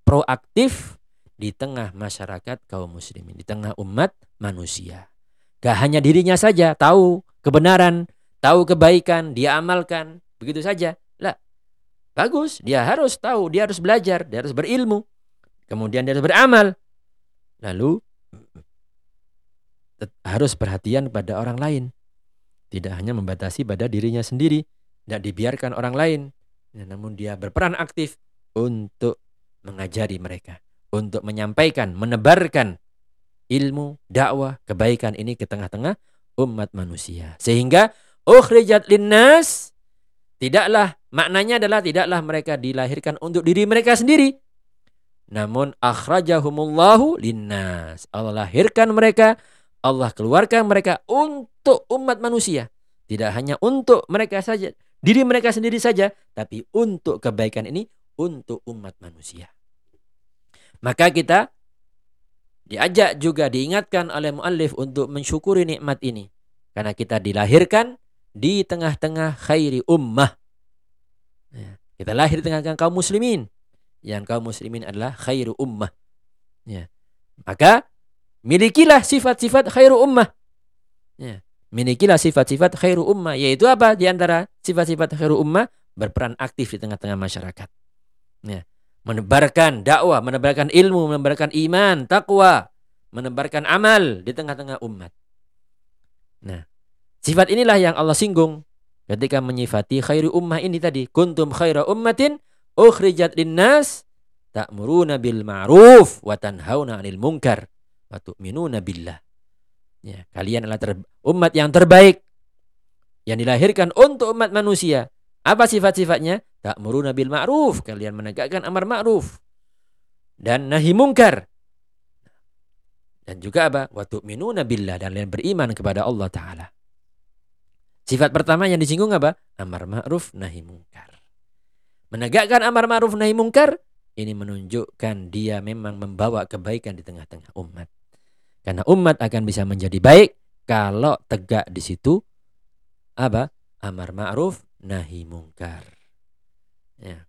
proaktif di tengah masyarakat kaum muslimin, di tengah umat manusia. Gak hanya dirinya saja tahu kebenaran, tahu kebaikan, dia amalkan, begitu saja. Lah, bagus, dia harus tahu, dia harus belajar, dia harus berilmu. Kemudian dia harus beramal. Lalu harus perhatian pada orang lain. Tidak hanya membatasi pada dirinya sendiri, tidak dibiarkan orang lain. Ya, namun dia berperan aktif untuk mengajari mereka untuk menyampaikan, menebarkan ilmu, dakwah, kebaikan ini ke tengah-tengah umat manusia. Sehingga ukhrijat linnas tidaklah maknanya adalah tidaklah mereka dilahirkan untuk diri mereka sendiri. Namun akhrajahumullahu linnas. Allah lahirkan mereka, Allah keluarkan mereka untuk umat manusia. Tidak hanya untuk mereka saja, diri mereka sendiri saja, tapi untuk kebaikan ini untuk umat manusia. Maka kita diajak juga diingatkan oleh muallif untuk mensyukuri nikmat ini. Karena kita dilahirkan di tengah-tengah khairi ummah. Ya, kita lahir di tengah-tengah kaum muslimin. Yang kaum muslimin adalah khairu ummah. Ya. Maka milikilah sifat-sifat khairu ummah. Ya. Milikilah sifat-sifat khairu ummah. Yaitu apa? Di antara sifat-sifat khairu ummah. Berperan aktif di tengah-tengah masyarakat. Ya. Menebarkan dakwah, menebarkan ilmu, menebarkan iman, takwa. Menebarkan amal di tengah-tengah umat. Nah, sifat inilah yang Allah singgung ketika menyifati khairu ummah ini tadi. Kuntum khaira ummatin ukhrijat linnas ta'muruna bil ma'ruf wa tanhauna 'anil munkar wa tu'minuna billah. Ya, kalian adalah umat yang terbaik yang dilahirkan untuk umat manusia. Apa sifat-sifatnya? Ta'muruna bil ma'ruf, kalian menegakkan amar ma'ruf dan nahi mungkar. Dan juga apa? Wa tu'minuna dan kalian beriman kepada Allah taala. Sifat pertama yang disinggung apa? Amar ma'ruf nahi mungkar. Menegakkan amar ma'ruf nahi mungkar ini menunjukkan dia memang membawa kebaikan di tengah-tengah umat. Karena umat akan bisa menjadi baik kalau tegak di situ apa? Amar ma'ruf nahi mungkar. Ya.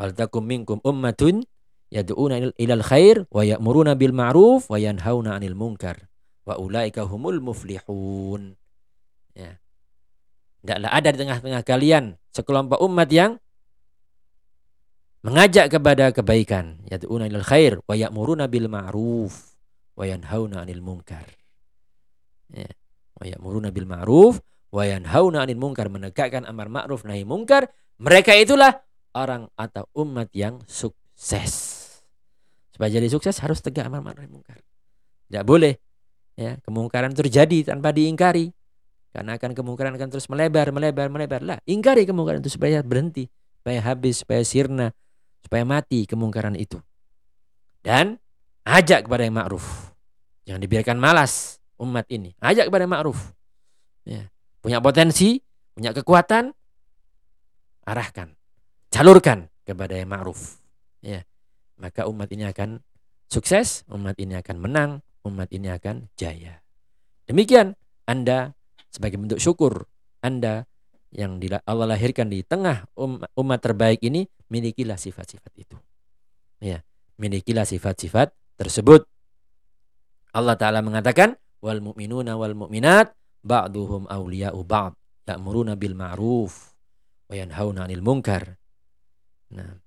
Wal takum minkum ummatun yad'una ilal khair wa ya'muruna bil ma'ruf wa yanhauna 'anil munkar wa ulaika humul muflihun. Ya. Tidaklah ada di tengah-tengah kalian sekelompok umat yang mengajak kepada kebaikan yad'una ilal khair wa ya'muruna bil ma'ruf wa yanhauna 'anil munkar. Ya wa ya'muruna bil ma'ruf wa yanhauna 'anil munkar menegakkan amar ma'ruf nahi munkar mereka itulah orang atau umat yang sukses. Supaya jadi sukses harus tegak amar ma'ruf nahi munkar. Tidak boleh ya kemungkaran terjadi tanpa diingkari. Karena akan kemungkaran akan terus melebar melebar melebar. Lah ingkari kemungkaran itu supaya berhenti supaya habis supaya sirna supaya mati kemungkaran itu. Dan ajak kepada yang ma'ruf. Jangan dibiarkan malas umat ini. Ajak kepada yang ma'ruf. Ya. Punya potensi, punya kekuatan, arahkan, jalurkan kepada yang ma'ruf. Ya. Maka umat ini akan sukses, umat ini akan menang, umat ini akan jaya. Demikian Anda sebagai bentuk syukur Anda yang Allah lahirkan di tengah umat terbaik ini milikilah sifat-sifat itu. Ya, milikilah sifat-sifat tersebut. Allah taala mengatakan wal mu'minuna wal mu'minat ba'duhum awliya'u ba'd ya'muruna bil ma'ruf wa yanhauna 'anil munkar. Nah,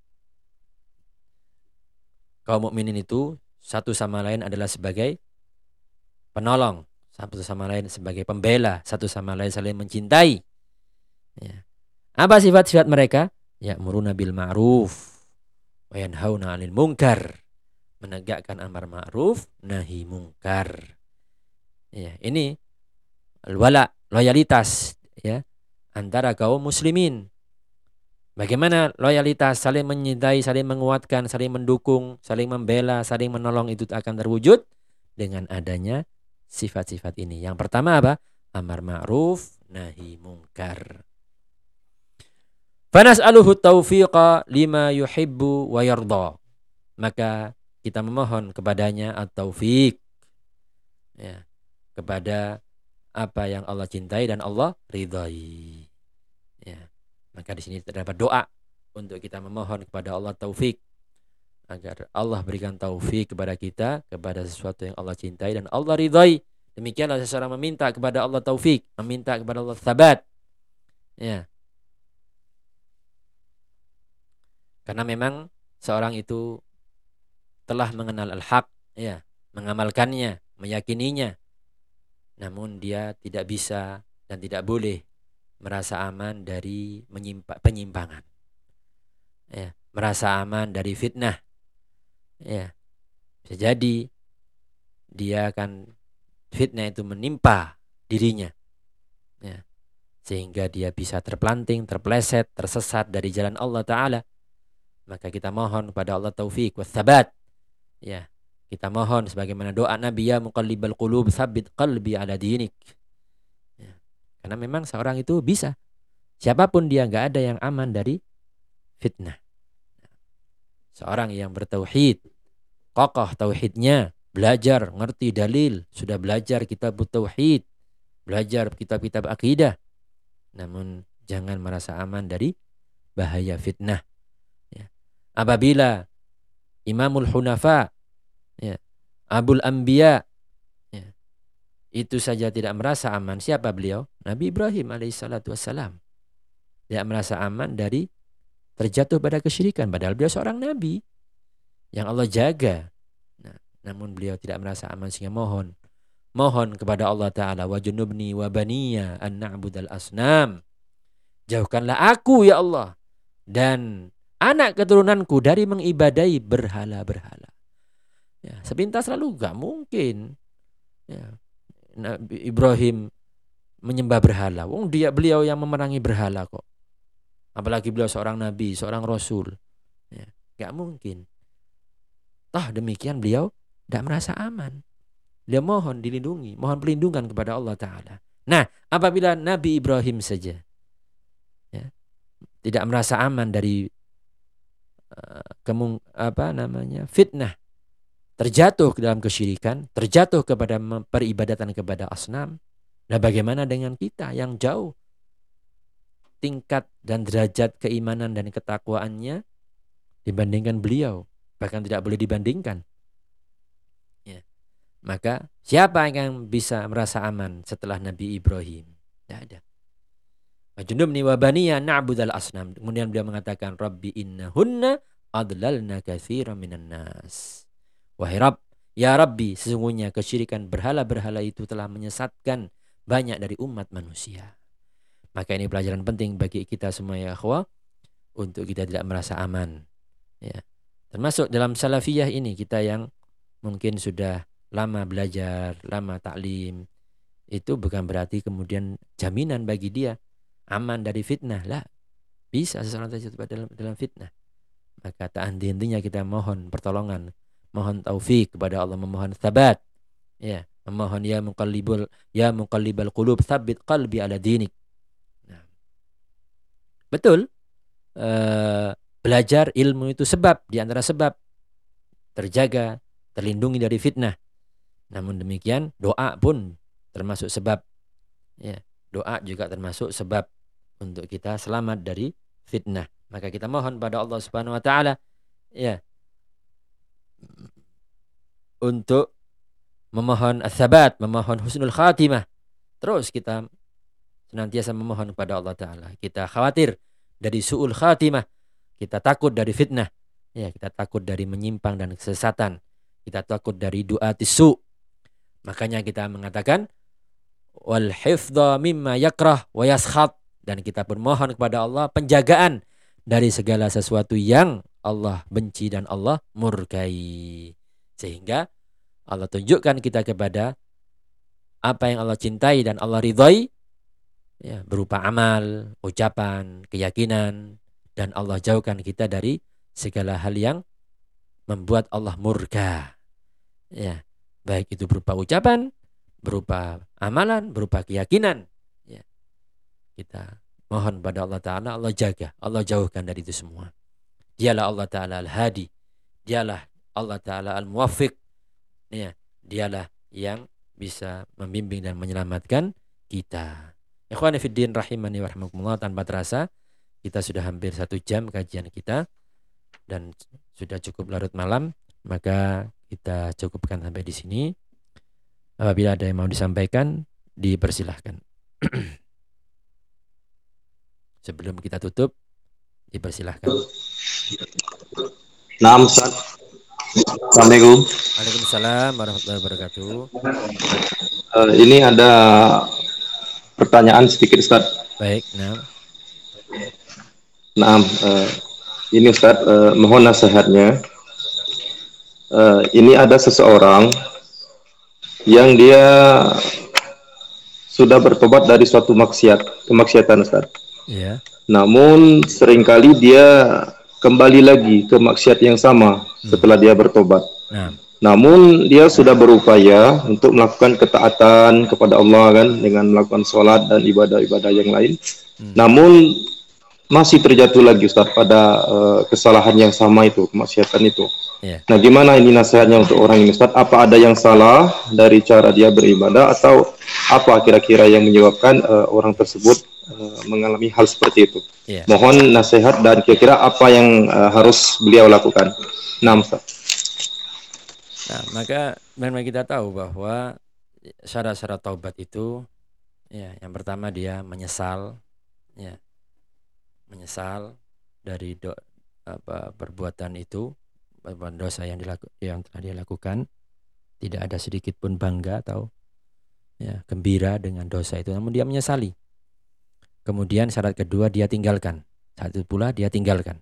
kaum mukminin itu satu sama lain adalah sebagai penolong, satu sama lain sebagai pembela, satu sama lain saling mencintai. Ya. Apa sifat-sifat mereka? ya'muruna bil ma'ruf wa yanhauna 'anil munkar. Menegakkan amar ma'ruf nahi munkar. Ya ini wala loyalitas ya antara kaum muslimin. Bagaimana loyalitas? Saling menyintai saling menguatkan saling mendukung saling membela saling menolong itu akan terwujud dengan adanya sifat-sifat ini. Yang pertama apa? Amar ma'ruf nahi munkar Fanas'aluhu taufiqa lima yuhibbu wa yarda. Maka kita memohon kepadanya at-taufiq. Ya, kepada apa yang Allah cintai dan Allah ridhai. Ya. Maka di sini terdapat doa untuk kita memohon kepada Allah taufik agar Allah berikan taufik kepada kita kepada sesuatu yang Allah cintai dan Allah ridhai. Demikianlah seseorang meminta kepada Allah taufik, meminta kepada Allah sabat. Ya. Karena memang seorang itu telah mengenal al-haq, ya, mengamalkannya, meyakininya. Namun dia tidak bisa dan tidak boleh merasa aman dari penyimpangan. Ya, merasa aman dari fitnah. Ya. Bisa jadi dia akan fitnah itu menimpa dirinya. Ya. Sehingga dia bisa terplanting, terpleset, tersesat dari jalan Allah Ta'ala. Maka kita mohon kepada Allah taufik wa thabat. Ya, kita mohon sebagaimana doa Nabi ya muqallibal qulub tsabbit qalbi ala dinik. Ya. Karena memang seorang itu bisa. Siapa pun dia nggak ada yang aman dari fitnah. Seorang yang bertauhid, kokoh tauhidnya, belajar, ngerti dalil, sudah belajar kitab tauhid, belajar kitab-kitab akidah. Namun jangan merasa aman dari bahaya fitnah apabila Imamul Hunafa ya, Abul Anbiya itu saja tidak merasa aman. Siapa beliau? Nabi Ibrahim alaihissalatu wassalam. Tidak merasa aman dari terjatuh pada kesyirikan. Padahal beliau seorang nabi yang Allah jaga. Nah, namun beliau tidak merasa aman sehingga mohon. Mohon kepada Allah Ta'ala. Wa junubni wa baniya an na'budal asnam. Jauhkanlah aku ya Allah. Dan anak keturunanku dari mengibadai berhala-berhala. Ya, sepintas lalu gak mungkin. Ya, Nabi Ibrahim menyembah berhala. Wong dia beliau yang memerangi berhala kok. Apalagi beliau seorang nabi, seorang rasul. Ya, gak mungkin. Toh demikian beliau tidak merasa aman. Dia mohon dilindungi, mohon perlindungan kepada Allah Ta'ala. Nah, apabila Nabi Ibrahim saja ya, tidak merasa aman dari kemung, apa namanya fitnah, terjatuh ke dalam kesyirikan, terjatuh kepada peribadatan kepada asnam, nah bagaimana dengan kita yang jauh tingkat dan derajat keimanan dan ketakwaannya dibandingkan beliau bahkan tidak boleh dibandingkan. Ya. Maka siapa yang bisa merasa aman setelah Nabi Ibrahim? Tidak ada. Wajunubni wa baniya na'budal asnam. Kemudian beliau mengatakan Rabbi innahunna adlalna katsiran minan nas. Wahai Rabb, ya Rabbi, sesungguhnya kesyirikan berhala-berhala itu telah menyesatkan banyak dari umat manusia. Maka ini pelajaran penting bagi kita semua ya akhwah untuk kita tidak merasa aman. Ya. Termasuk dalam salafiyah ini kita yang mungkin sudah lama belajar, lama taklim, itu bukan berarti kemudian jaminan bagi dia aman dari fitnah lah. Bisa seseorang terjatuh dalam dalam fitnah. Maka tak henti-hentinya kita mohon pertolongan, mohon taufik kepada Allah, memohon sabat. Ya, memohon ya muqallibul ya muqallibal qulub tsabbit qalbi ala dinik. Nah. Betul. Uh, Belajar ilmu itu sebab di antara sebab terjaga, terlindungi dari fitnah. Namun demikian doa pun termasuk sebab. Ya, doa juga termasuk sebab untuk kita selamat dari fitnah. Maka kita mohon pada Allah Subhanahu wa taala ya untuk memohon asabat, memohon husnul khatimah. Terus kita senantiasa memohon kepada Allah taala. Kita khawatir dari suul khatimah, kita takut dari fitnah. Ya, kita takut dari menyimpang dan kesesatan. Kita takut dari doa tisu. Makanya kita mengatakan wal hifdha mimma yakrah wa yaskhat dan kita bermohon kepada Allah penjagaan dari segala sesuatu yang Allah benci dan Allah murkai. Sehingga Allah tunjukkan kita kepada apa yang Allah cintai dan Allah ridhoi ya, berupa amal, ucapan, keyakinan, dan Allah jauhkan kita dari segala hal yang membuat Allah murka. Ya, baik itu berupa ucapan, berupa amalan, berupa keyakinan. Ya. Kita mohon pada Allah Ta'ala, Allah jaga, Allah jauhkan dari itu semua. Dialah Allah Ta'ala Al-Hadi. Dialah Allah Ta'ala Al-Muwafiq. Ya, dialah yang bisa membimbing dan menyelamatkan kita. Ikhwani fiddin rahimani wa tanpa terasa kita sudah hampir satu jam kajian kita dan sudah cukup larut malam, maka kita cukupkan sampai di sini. Apabila ada yang mau disampaikan, dipersilahkan. Sebelum kita tutup, dipersilahkan. Ustaz. Assalamualaikum. Waalaikumsalam warahmatullahi wabarakatuh. Uh, ini ada pertanyaan sedikit Ustaz. Baik, nah. Nah, uh, ini Ustaz, uh, mohon nasihatnya. Uh, ini ada seseorang yang dia sudah bertobat dari suatu maksiat, kemaksiatan Ustaz. Yeah. Namun sering kali dia kembali lagi ke maksiat yang sama hmm. setelah dia bertobat. Nah. Namun dia sudah berupaya untuk melakukan ketaatan kepada Allah kan dengan melakukan sholat dan ibadah-ibadah yang lain. Hmm. Namun masih terjatuh lagi Ustaz pada uh, kesalahan yang sama itu, kemaksiatan itu. Yeah. Nah, gimana ini nasihatnya untuk orang ini Ustaz? Apa ada yang salah dari cara dia beribadah atau apa kira-kira yang menyebabkan uh, orang tersebut uh, mengalami hal seperti itu? Yeah. Mohon nasihat dan kira-kira apa yang uh, harus beliau lakukan. Nah, Ustaz. Nah, maka memang kita tahu bahwa syarat-syarat taubat itu ya yang pertama dia menyesal ya menyesal dari do, apa perbuatan itu perbuatan dosa yang dilaku, yang telah dia lakukan. Tidak ada sedikit pun bangga atau ya gembira dengan dosa itu. Namun dia menyesali. Kemudian syarat kedua dia tinggalkan. Satu pula dia tinggalkan.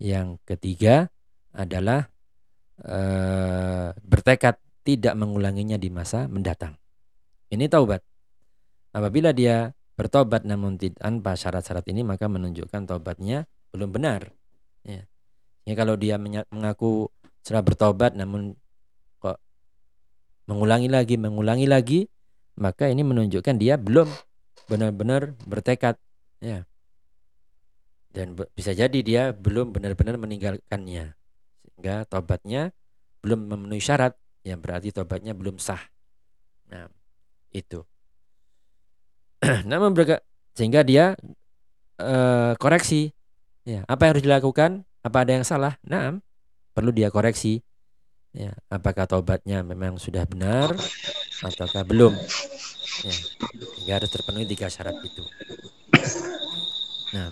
Yang ketiga adalah uh, bertekad tidak mengulanginya di masa mendatang. Ini taubat. Apabila dia bertobat namun tanpa syarat-syarat ini maka menunjukkan taubatnya belum benar. Ya. ya kalau dia mengaku sudah bertobat namun kok mengulangi lagi, mengulangi lagi, maka ini menunjukkan dia belum benar-benar bertekad. Ya. Dan bisa jadi dia belum benar-benar meninggalkannya. Sehingga tobatnya belum memenuhi syarat yang berarti tobatnya belum sah. Nah, itu. Namun berga, sehingga dia uh, koreksi. Ya, apa yang harus dilakukan? Apa ada yang salah? Nah, perlu dia koreksi. Ya, apakah tobatnya memang sudah benar ataukah belum? Ya, sehingga harus terpenuhi tiga syarat itu. Nah,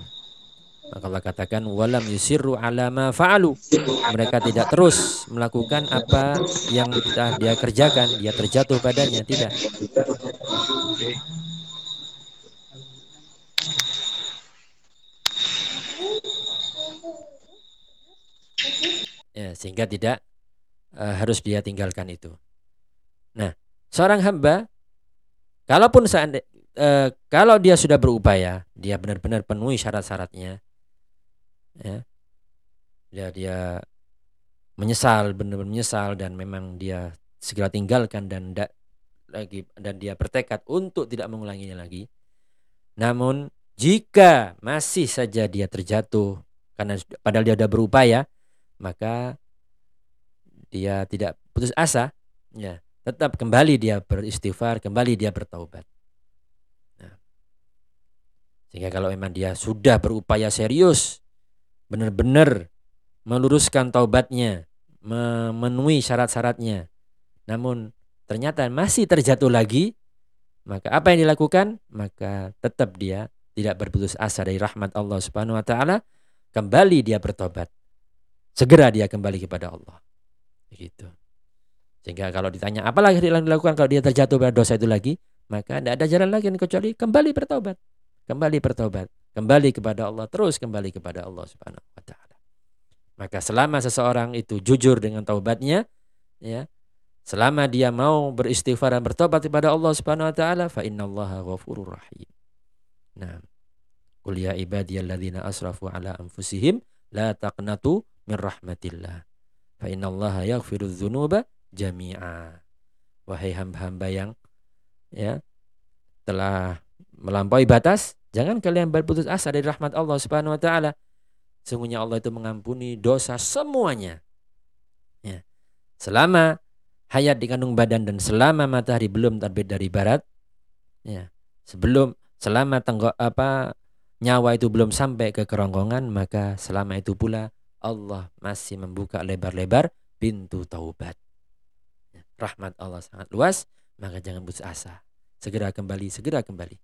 maka Allah katakan walam yusirru ala ma fa'alu. Mereka tidak terus melakukan apa yang telah dia kerjakan, dia terjatuh padanya, tidak. Ya, sehingga tidak uh, harus dia tinggalkan itu. Nah, seorang hamba kalaupun seandainya uh, kalau dia sudah berupaya, dia benar-benar penuhi syarat-syaratnya, ya dia dia menyesal benar-benar menyesal dan memang dia segera tinggalkan dan da, lagi dan dia bertekad untuk tidak mengulanginya lagi namun jika masih saja dia terjatuh karena padahal dia sudah berupaya maka dia tidak putus asa ya tetap kembali dia beristighfar kembali dia bertaubat nah, sehingga kalau memang dia sudah berupaya serius benar-benar meluruskan taubatnya, memenuhi syarat-syaratnya. Namun ternyata masih terjatuh lagi, maka apa yang dilakukan? Maka tetap dia tidak berputus asa dari rahmat Allah Subhanahu wa taala, kembali dia bertobat. Segera dia kembali kepada Allah. Begitu. Sehingga kalau ditanya apa lagi yang dilakukan kalau dia terjatuh pada dosa itu lagi, maka tidak ada jalan lagi kecuali kembali bertobat. Kembali bertobat kembali kepada Allah terus kembali kepada Allah Subhanahu wa taala. Maka selama seseorang itu jujur dengan taubatnya ya, selama dia mau beristighfar dan bertobat kepada Allah Subhanahu wa taala fa innallaha ghafurur rahim. Nah, qul ya ibadiyalladzina asrafu ala anfusihim la taqnatu min rahmatillah. Fa innallaha yaghfirudz dzunuba jami'a. Wahai hamba-hamba yang ya telah melampaui batas, Jangan kalian berputus asa dari rahmat Allah Subhanahu wa taala. Sungguhnya Allah itu mengampuni dosa semuanya. Ya. Selama hayat di kandung badan dan selama matahari belum terbit dari barat, ya. Sebelum selama tenggok apa nyawa itu belum sampai ke kerongkongan, maka selama itu pula Allah masih membuka lebar-lebar pintu taubat. Rahmat Allah sangat luas, maka jangan putus asa. Segera kembali, segera kembali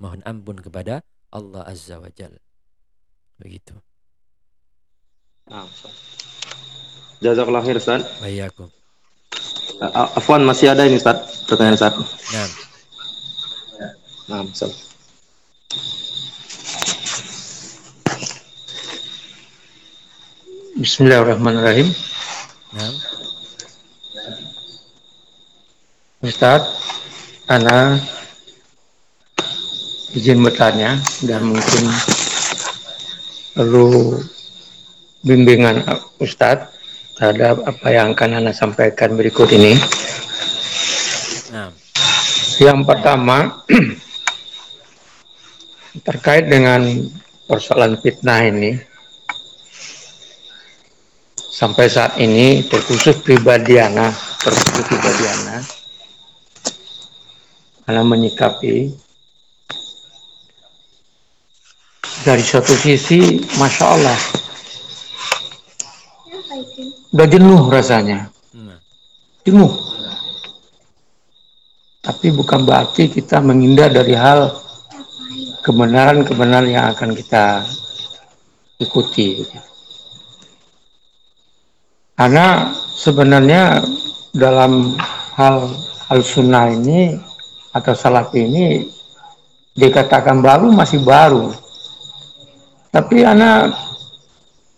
mohon ampun kepada Allah Azza wa Jal. Begitu. Jazakallah khair Ustaz. Bayakum. Afwan masih ada ini Ustaz, pertanyaan Ustaz. Nah. Nah, Ustaz. Bismillahirrahmanirrahim. Nah. Ustaz, Ana izin bertanya dan mungkin perlu bimbingan Ustadz terhadap apa yang akan Anda sampaikan berikut ini. Nah. Yang pertama terkait dengan persoalan fitnah ini sampai saat ini terkhusus pribadi Ana terkhusus pribadi Ana Ana menyikapi dari satu sisi masya Allah udah jenuh rasanya hmm. jenuh Tapi bukan berarti kita menghindar dari hal kebenaran-kebenaran yang akan kita ikuti. Karena sebenarnya dalam hal al sunnah ini atau salaf ini dikatakan baru masih baru. Tapi anak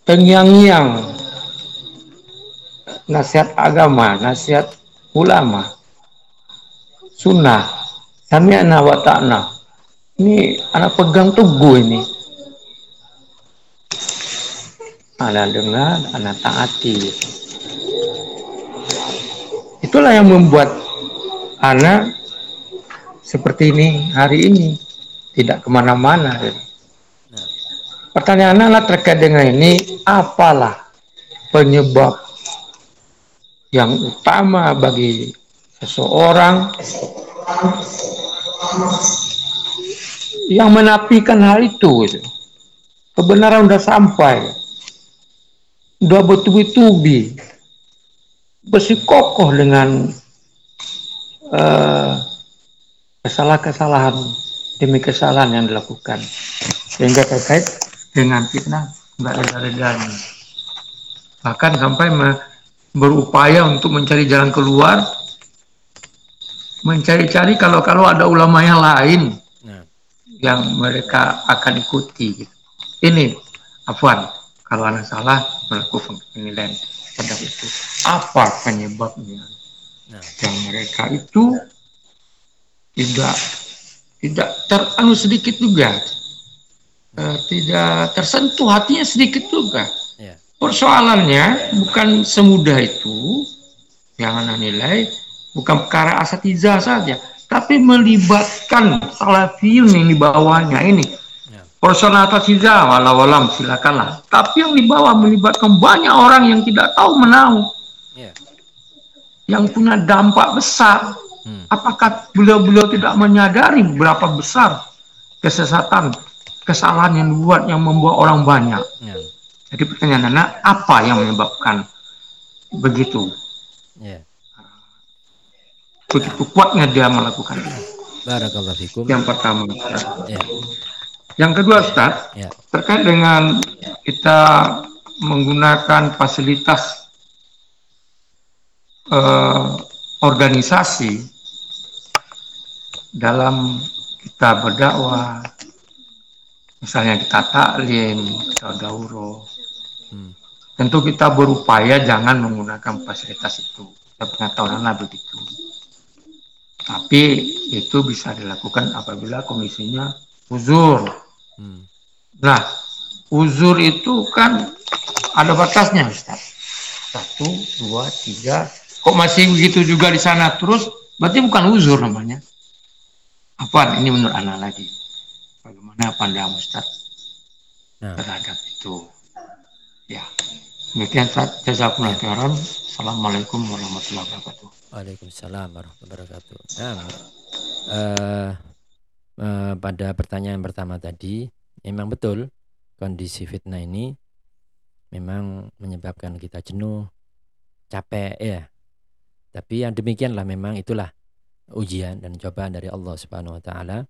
tengyang-yang nasihat agama, nasihat ulama sunnah. Sami'na wa ta'na. Ini anak pegang teguh ini anak dengar anak taati. Itulah yang membuat anak seperti ini hari ini. Tidak ke mana-mana. Pertanyaan anak terkait dengan ini apalah penyebab yang utama bagi seseorang yang menafikan hal itu gitu. kebenaran udah sampai udah bertubi-tubi bersikokoh dengan uh, kesalahan-kesalahan demi kesalahan yang dilakukan sehingga terkait dengan fitnah nggak ada bahkan sampai berupaya untuk mencari jalan keluar mencari-cari kalau-kalau ada ulama yang lain nah. yang mereka akan ikuti. Ini, Afwan, kalau anak salah melakukan penilaian pada itu. Apa penyebabnya? Nah. Yang mereka itu tidak tidak teranu sedikit juga, uh, tidak tersentuh hatinya sedikit juga. Yeah. Persoalannya bukan semudah itu, jangan nilai bukan perkara asatiza saja, tapi melibatkan salafiyun yang di bawahnya ini. Personal asatiza walau walam silakanlah. Tapi yang di bawah melibatkan banyak orang yang tidak tahu menahu. Ya. Yang punya dampak besar. Hmm. Apakah beliau-beliau tidak menyadari berapa besar kesesatan, kesalahan yang dibuat yang membuat orang banyak? Ya. Jadi pertanyaan anak, apa yang menyebabkan begitu? Yeah begitu kuatnya dia melakukan Barakallahu fikum. Yang pertama. Ya. Yang kedua Ustaz, ya. terkait dengan kita menggunakan fasilitas uh, organisasi dalam kita berdakwah, misalnya kita taklim, kita dauro, hmm. tentu kita berupaya jangan menggunakan fasilitas itu. Kita pengetahuan begitu. Tapi itu bisa dilakukan apabila kondisinya uzur. Hmm. Nah, uzur itu kan ada batasnya, Ustaz. Satu, dua, tiga. Kok masih begitu juga di sana terus? Berarti bukan uzur namanya. Apa? Ini menurut anak lagi. Bagaimana pandangan Ustaz nah. terhadap itu? Ya. Demikian Ustaz. Jazakumullah khairan. Assalamualaikum warahmatullahi wabarakatuh. Waalaikumsalam warahmatullahi wabarakatuh. Nah, uh, uh, pada pertanyaan pertama tadi, memang betul kondisi fitnah ini memang menyebabkan kita jenuh, capek ya. Tapi yang demikianlah memang itulah ujian dan cobaan dari Allah Subhanahu wa taala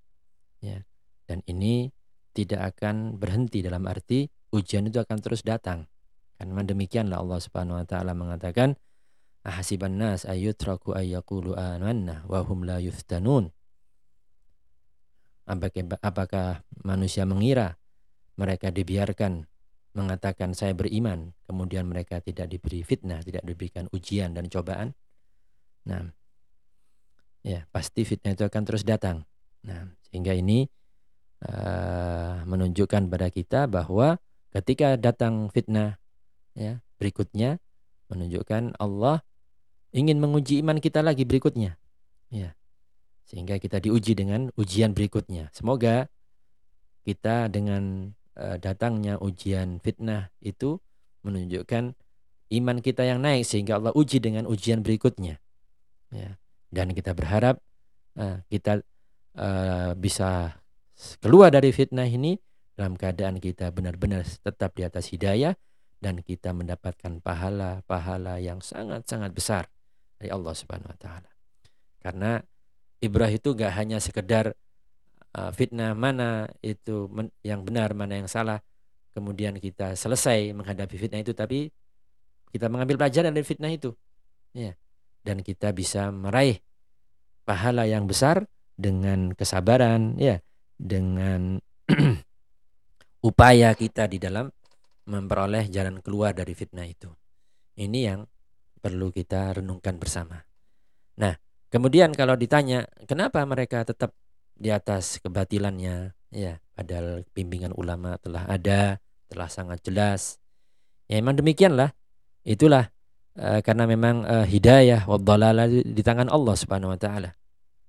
ya. Dan ini tidak akan berhenti dalam arti ujian itu akan terus datang. Karena demikianlah Allah Subhanahu wa taala mengatakan Ahasiban nas ayutraku ayyakulu amanna wa hum la yuftanun. Apakah manusia mengira mereka dibiarkan mengatakan saya beriman, kemudian mereka tidak diberi fitnah, tidak diberikan ujian dan cobaan? Nah, ya pasti fitnah itu akan terus datang. Nah, sehingga ini uh, menunjukkan pada kita bahwa ketika datang fitnah ya berikutnya menunjukkan Allah ingin menguji iman kita lagi berikutnya. Ya. Sehingga kita diuji dengan ujian berikutnya. Semoga kita dengan uh, datangnya ujian fitnah itu menunjukkan iman kita yang naik sehingga Allah uji dengan ujian berikutnya. Ya. Dan kita berharap uh, kita uh, bisa keluar dari fitnah ini dalam keadaan kita benar-benar tetap di atas hidayah dan kita mendapatkan pahala-pahala yang sangat-sangat besar dari Allah Subhanahu wa taala. Karena ibrah itu gak hanya sekedar uh, fitnah mana itu yang benar, mana yang salah. Kemudian kita selesai menghadapi fitnah itu, tapi kita mengambil pelajaran dari fitnah itu. Ya. Dan kita bisa meraih pahala yang besar dengan kesabaran, ya, dengan upaya kita di dalam memperoleh jalan keluar dari fitnah itu. Ini yang perlu kita renungkan bersama. Nah, kemudian kalau ditanya kenapa mereka tetap di atas kebatilannya, ya, padahal bimbingan ulama telah ada, telah sangat jelas. Ya memang demikianlah. Itulah uh, karena memang uh, hidayah wa di tangan Allah Subhanahu wa taala.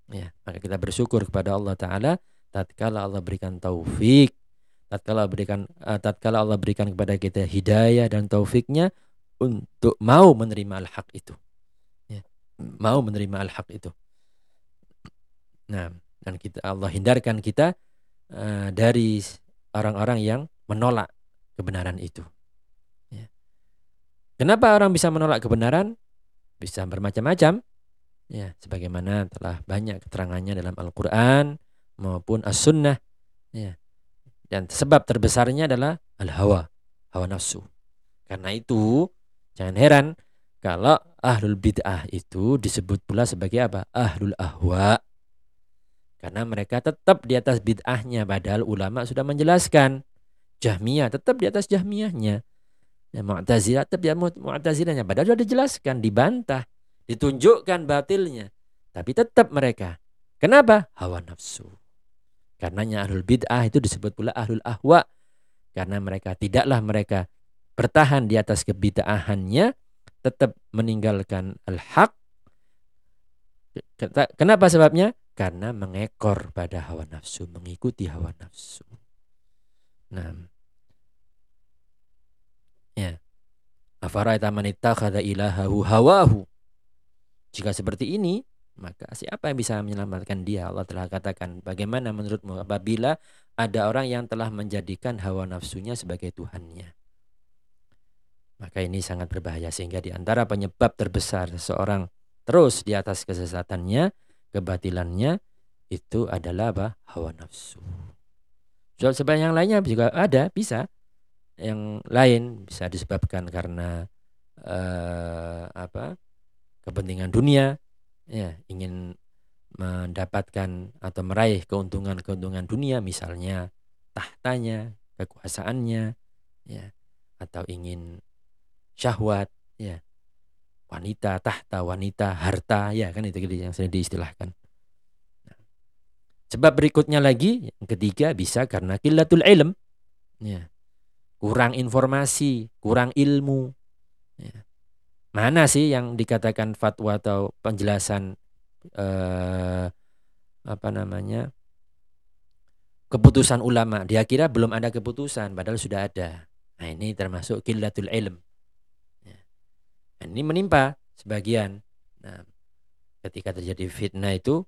Ya, maka kita bersyukur kepada Allah taala tatkala Allah berikan taufik, tatkala berikan uh, tatkala Allah berikan kepada kita hidayah dan taufiknya untuk mau menerima al-haq itu. Mau menerima al-haq itu. Nah, dan kita Allah hindarkan kita uh, dari orang-orang yang menolak kebenaran itu. Ya. Kenapa orang bisa menolak kebenaran? Bisa bermacam-macam. Ya, sebagaimana telah banyak keterangannya dalam Al-Qur'an maupun As-Sunnah. Ya. Dan sebab terbesarnya adalah al-hawa, hawa nafsu. Karena itu jangan heran kalau ahlul bid'ah itu disebut pula sebagai apa? Ahlul ahwa. Karena mereka tetap di atas bid'ahnya padahal ulama sudah menjelaskan. Jahmiyah tetap di atas Jahmiyahnya. Ya, Mu'tazilah tetap di atas Mu'tazilahnya padahal sudah dijelaskan, dibantah, ditunjukkan batilnya. Tapi tetap mereka. Kenapa? Hawa nafsu. Karenanya ahlul bid'ah itu disebut pula ahlul ahwa. Karena mereka tidaklah mereka bertahan di atas kebid'ahannya, tetap meninggalkan al-haq. Kenapa sebabnya? Karena mengekor pada hawa nafsu, mengikuti hawa nafsu. Nah, ya. Afaraita man ittakhadha ilahahu hawahu. Jika seperti ini, maka siapa yang bisa menyelamatkan dia? Allah telah katakan, bagaimana menurutmu apabila ada orang yang telah menjadikan hawa nafsunya sebagai Tuhannya? Maka ini sangat berbahaya sehingga di antara penyebab terbesar seseorang terus di atas kesesatannya kebatilannya itu adalah apa? Hawa nafsu. Sebab yang lainnya juga ada, bisa. Yang lain bisa disebabkan karena uh, apa? kepentingan dunia, ya, ingin mendapatkan atau meraih keuntungan-keuntungan dunia misalnya tahtanya, kekuasaannya, ya, atau ingin syahwat, ya, wanita, tahta, wanita, harta, ya kan itu yang sering diistilahkan. Nah, sebab berikutnya lagi, yang ketiga bisa karena kilatul ilm. Ya. Kurang informasi, kurang ilmu. Ya. Mana sih yang dikatakan fatwa atau penjelasan eh, apa namanya keputusan ulama? Dia kira belum ada keputusan, padahal sudah ada. Nah ini termasuk kilatul ilm. Ini menimpa sebagian. Nah, ketika terjadi fitnah itu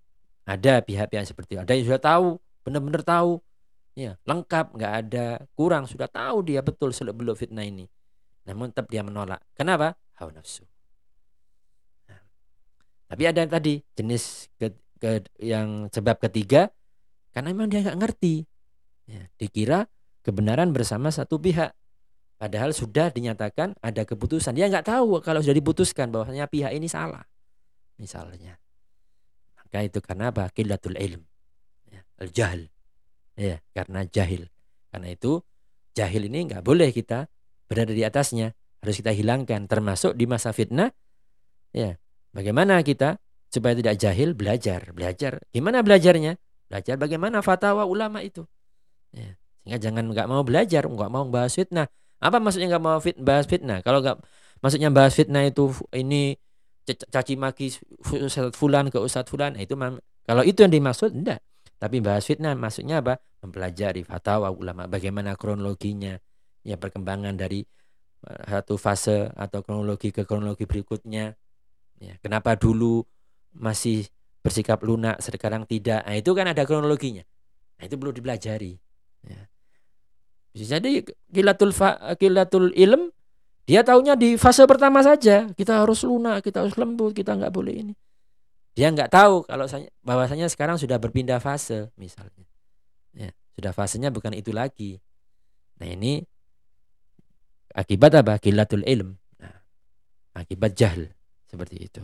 ada pihak-pihak seperti itu. Ada yang sudah tahu, benar-benar tahu. Ya, lengkap, nggak ada kurang, sudah tahu dia betul seluk beluk fitnah ini. Namun tetap dia menolak. Kenapa? Hawa nafsu. Nah, tapi ada yang tadi jenis ke, ke, yang sebab ketiga karena memang dia nggak ngerti. Ya, dikira kebenaran bersama satu pihak. Padahal sudah dinyatakan ada keputusan. Dia nggak tahu kalau sudah diputuskan bahwasanya pihak ini salah. Misalnya. Maka itu karena apa? Kilatul ilm. Ya, al-jahl. Ya, karena jahil. Karena itu jahil ini nggak boleh kita berada di atasnya. Harus kita hilangkan. Termasuk di masa fitnah. Ya, bagaimana kita supaya tidak jahil belajar. Belajar. Gimana belajarnya? Belajar bagaimana fatwa ulama itu. Ya, sehingga jangan nggak mau belajar, nggak mau bahas fitnah apa maksudnya nggak mau fit, bahas fitnah? Kalau nggak maksudnya bahas fitnah itu ini caci maki Ustadz Fulan ke Ustadz Fulan, nah, itu kalau itu yang dimaksud enggak. Tapi bahas fitnah maksudnya apa? Mempelajari fatwa ulama, bagaimana kronologinya, ya perkembangan dari eh, satu fase atau kronologi ke kronologi berikutnya. Ya, kenapa dulu masih bersikap lunak, sekarang tidak? Nah, itu kan ada kronologinya. Nah, itu perlu dipelajari. Ya. Bisa jadi kilatul fa, kilatul ilm dia tahunya di fase pertama saja. Kita harus lunak, kita harus lembut, kita nggak boleh ini. Dia nggak tahu kalau bahwasanya sekarang sudah berpindah fase misalnya. Ya, sudah fasenya bukan itu lagi. Nah, ini akibat apa? Kilatul ilm. Nah, akibat jahil seperti itu.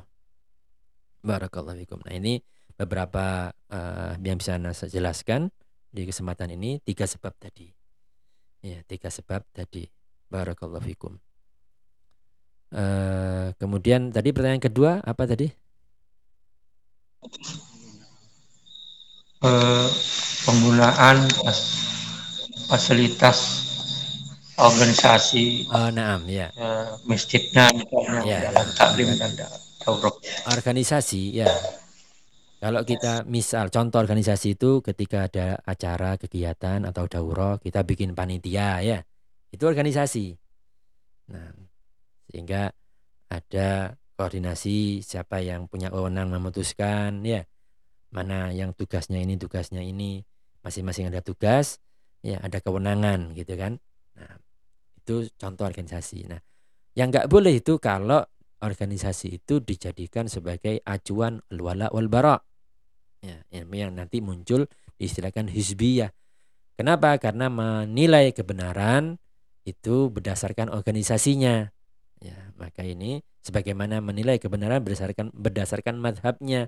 Barakallahu fikum. Nah, ini beberapa uh, yang bisa saya jelaskan di kesempatan ini tiga sebab tadi. Ya, tiga sebab tadi. Barakallahu fikum. Uh, kemudian tadi pertanyaan kedua apa tadi? Uh, penggunaan fasilitas organisasi oh, naam, ya. Uh, masjidnya misalnya ya, dalam ya. taklim dan organisasi ya kalau kita misal contoh organisasi itu ketika ada acara kegiatan atau daurah kita bikin panitia ya. Itu organisasi. Nah sehingga ada koordinasi siapa yang punya wewenang memutuskan ya. Mana yang tugasnya ini tugasnya ini. Masing-masing ada tugas ya ada kewenangan gitu kan. Nah itu contoh organisasi. Nah yang nggak boleh itu kalau organisasi itu dijadikan sebagai acuan al-wala wal bara. Ya, yang nanti muncul diistilahkan hizbiyah. Kenapa? Karena menilai kebenaran itu berdasarkan organisasinya. Ya, maka ini sebagaimana menilai kebenaran berdasarkan berdasarkan madhabnya.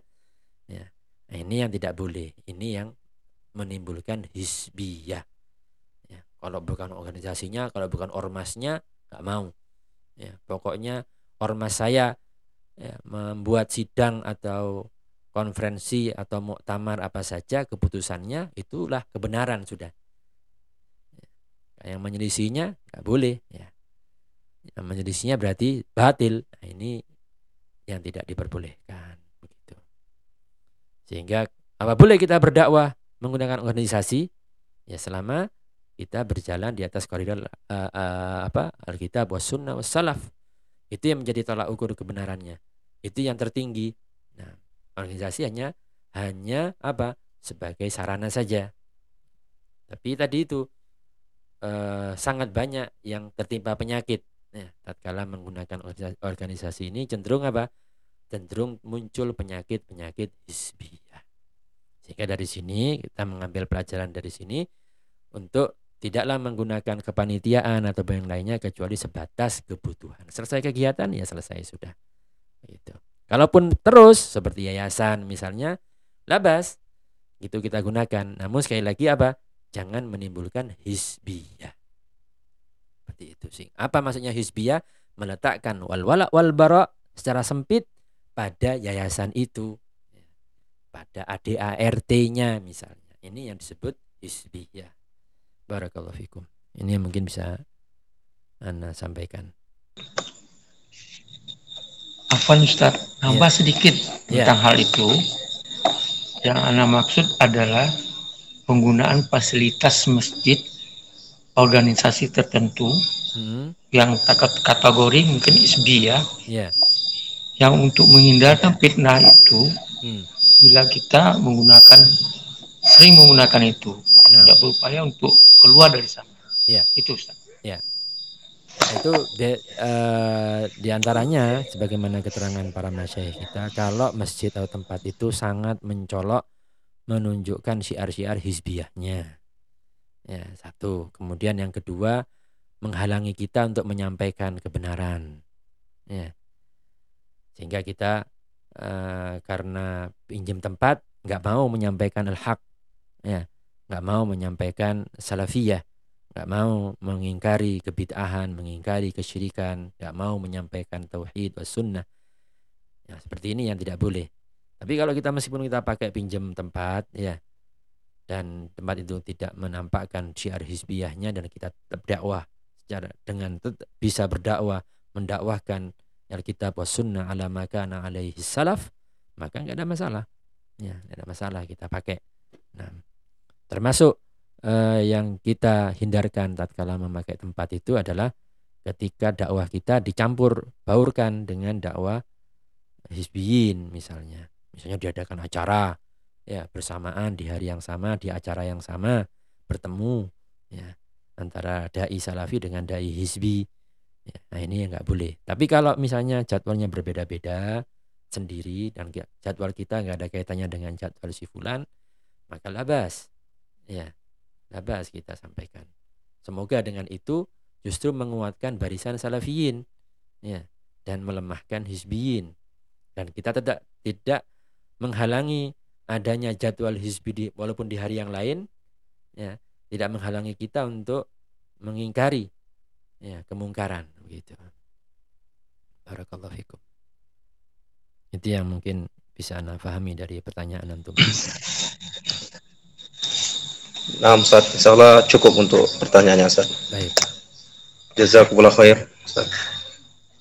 Ya, nah ini yang tidak boleh. Ini yang menimbulkan hizbiyah. Ya, kalau bukan organisasinya, kalau bukan ormasnya, nggak mau. Ya, pokoknya ormas saya ya, membuat sidang atau konferensi atau muktamar apa saja keputusannya itulah kebenaran sudah. Yang menyelisihinya nggak boleh ya. Yang menyelisihinya berarti batil. Nah, ini yang tidak diperbolehkan begitu. Sehingga apa boleh kita berdakwah menggunakan organisasi ya selama kita berjalan di atas koridor uh, uh, apa Alkitab was sunnah was salaf itu yang menjadi tolak ukur kebenarannya. Itu yang tertinggi. Organisasi hanya hanya apa? Sebagai sarana saja. Tapi tadi itu eh, sangat banyak yang tertimpa penyakit. Nah, tatkala menggunakan organisasi ini cenderung apa? Cenderung muncul penyakit-penyakit hisbiyah. Sehingga dari sini kita mengambil pelajaran dari sini untuk tidaklah menggunakan kepanitiaan atau yang lainnya kecuali sebatas kebutuhan. Selesai kegiatan ya selesai sudah. Gitu. Kalaupun terus seperti yayasan misalnya, labas itu kita gunakan. Namun sekali lagi apa? Jangan menimbulkan hisbiyah. Seperti itu sih. Apa maksudnya hisbiyah? Meletakkan wal wala wal bara secara sempit pada yayasan itu. Pada ADART-nya misalnya. Ini yang disebut hisbiyah. Barakallahu fikum. Ini yang mungkin bisa Anda sampaikan. Afwan Ustaz, nambah yeah. sedikit ya. tentang yeah. hal itu. Yang Anda maksud adalah penggunaan fasilitas masjid organisasi tertentu hmm. yang kategori mungkin isbi ya. Yeah. Yang untuk menghindarkan fitnah itu hmm. bila kita menggunakan sering menggunakan itu nah. tidak berupaya untuk keluar dari sana. Ya. Itu Ustaz. Ya. Itu de, uh, di antaranya sebagaimana keterangan para masyayikh kita kalau masjid atau tempat itu sangat mencolok menunjukkan syiar-syiar hizbiyahnya. Ya, satu. Kemudian yang kedua menghalangi kita untuk menyampaikan kebenaran. Ya. Sehingga kita uh, karena pinjam tempat nggak mau menyampaikan al-haq. Ya nggak mau menyampaikan salafiyah, nggak mau mengingkari kebid'ahan, mengingkari kesyirikan, nggak mau menyampaikan tauhid was sunnah. Ya, seperti ini yang tidak boleh. Tapi kalau kita meskipun kita pakai pinjam tempat, ya, dan tempat itu tidak menampakkan syiar hizbiyahnya dan kita tetap dakwah secara dengan tetap bisa berdakwah, mendakwahkan Alkitab was sunnah ala maka alaihi salaf, maka nggak ada masalah. Ya, ada masalah kita pakai. Nah, Termasuk eh, yang kita hindarkan tatkala memakai tempat itu adalah ketika dakwah kita dicampur baurkan dengan dakwah hizbiyin misalnya. Misalnya diadakan acara ya bersamaan di hari yang sama di acara yang sama bertemu ya antara dai salafi dengan dai hizbi. Ya, nah ini yang nggak boleh. Tapi kalau misalnya jadwalnya berbeda-beda, sendiri dan jadwal kita nggak ada kaitannya dengan jadwal si fulan, maka labas. Ya, labas kita sampaikan. Semoga dengan itu justru menguatkan barisan salafiyin ya dan melemahkan hizbiyin. Dan kita tidak tidak menghalangi adanya jadwal hizbi di, walaupun di hari yang lain ya tidak menghalangi kita untuk mengingkari ya kemungkaran begitu. Barakallahu fikum. Itu yang mungkin bisa Anda pahami dari pertanyaan antum. Nah, Ustaz, insya Allah cukup untuk pertanyaannya, Ustaz. Baik. Jazakumullah khair, Ustaz.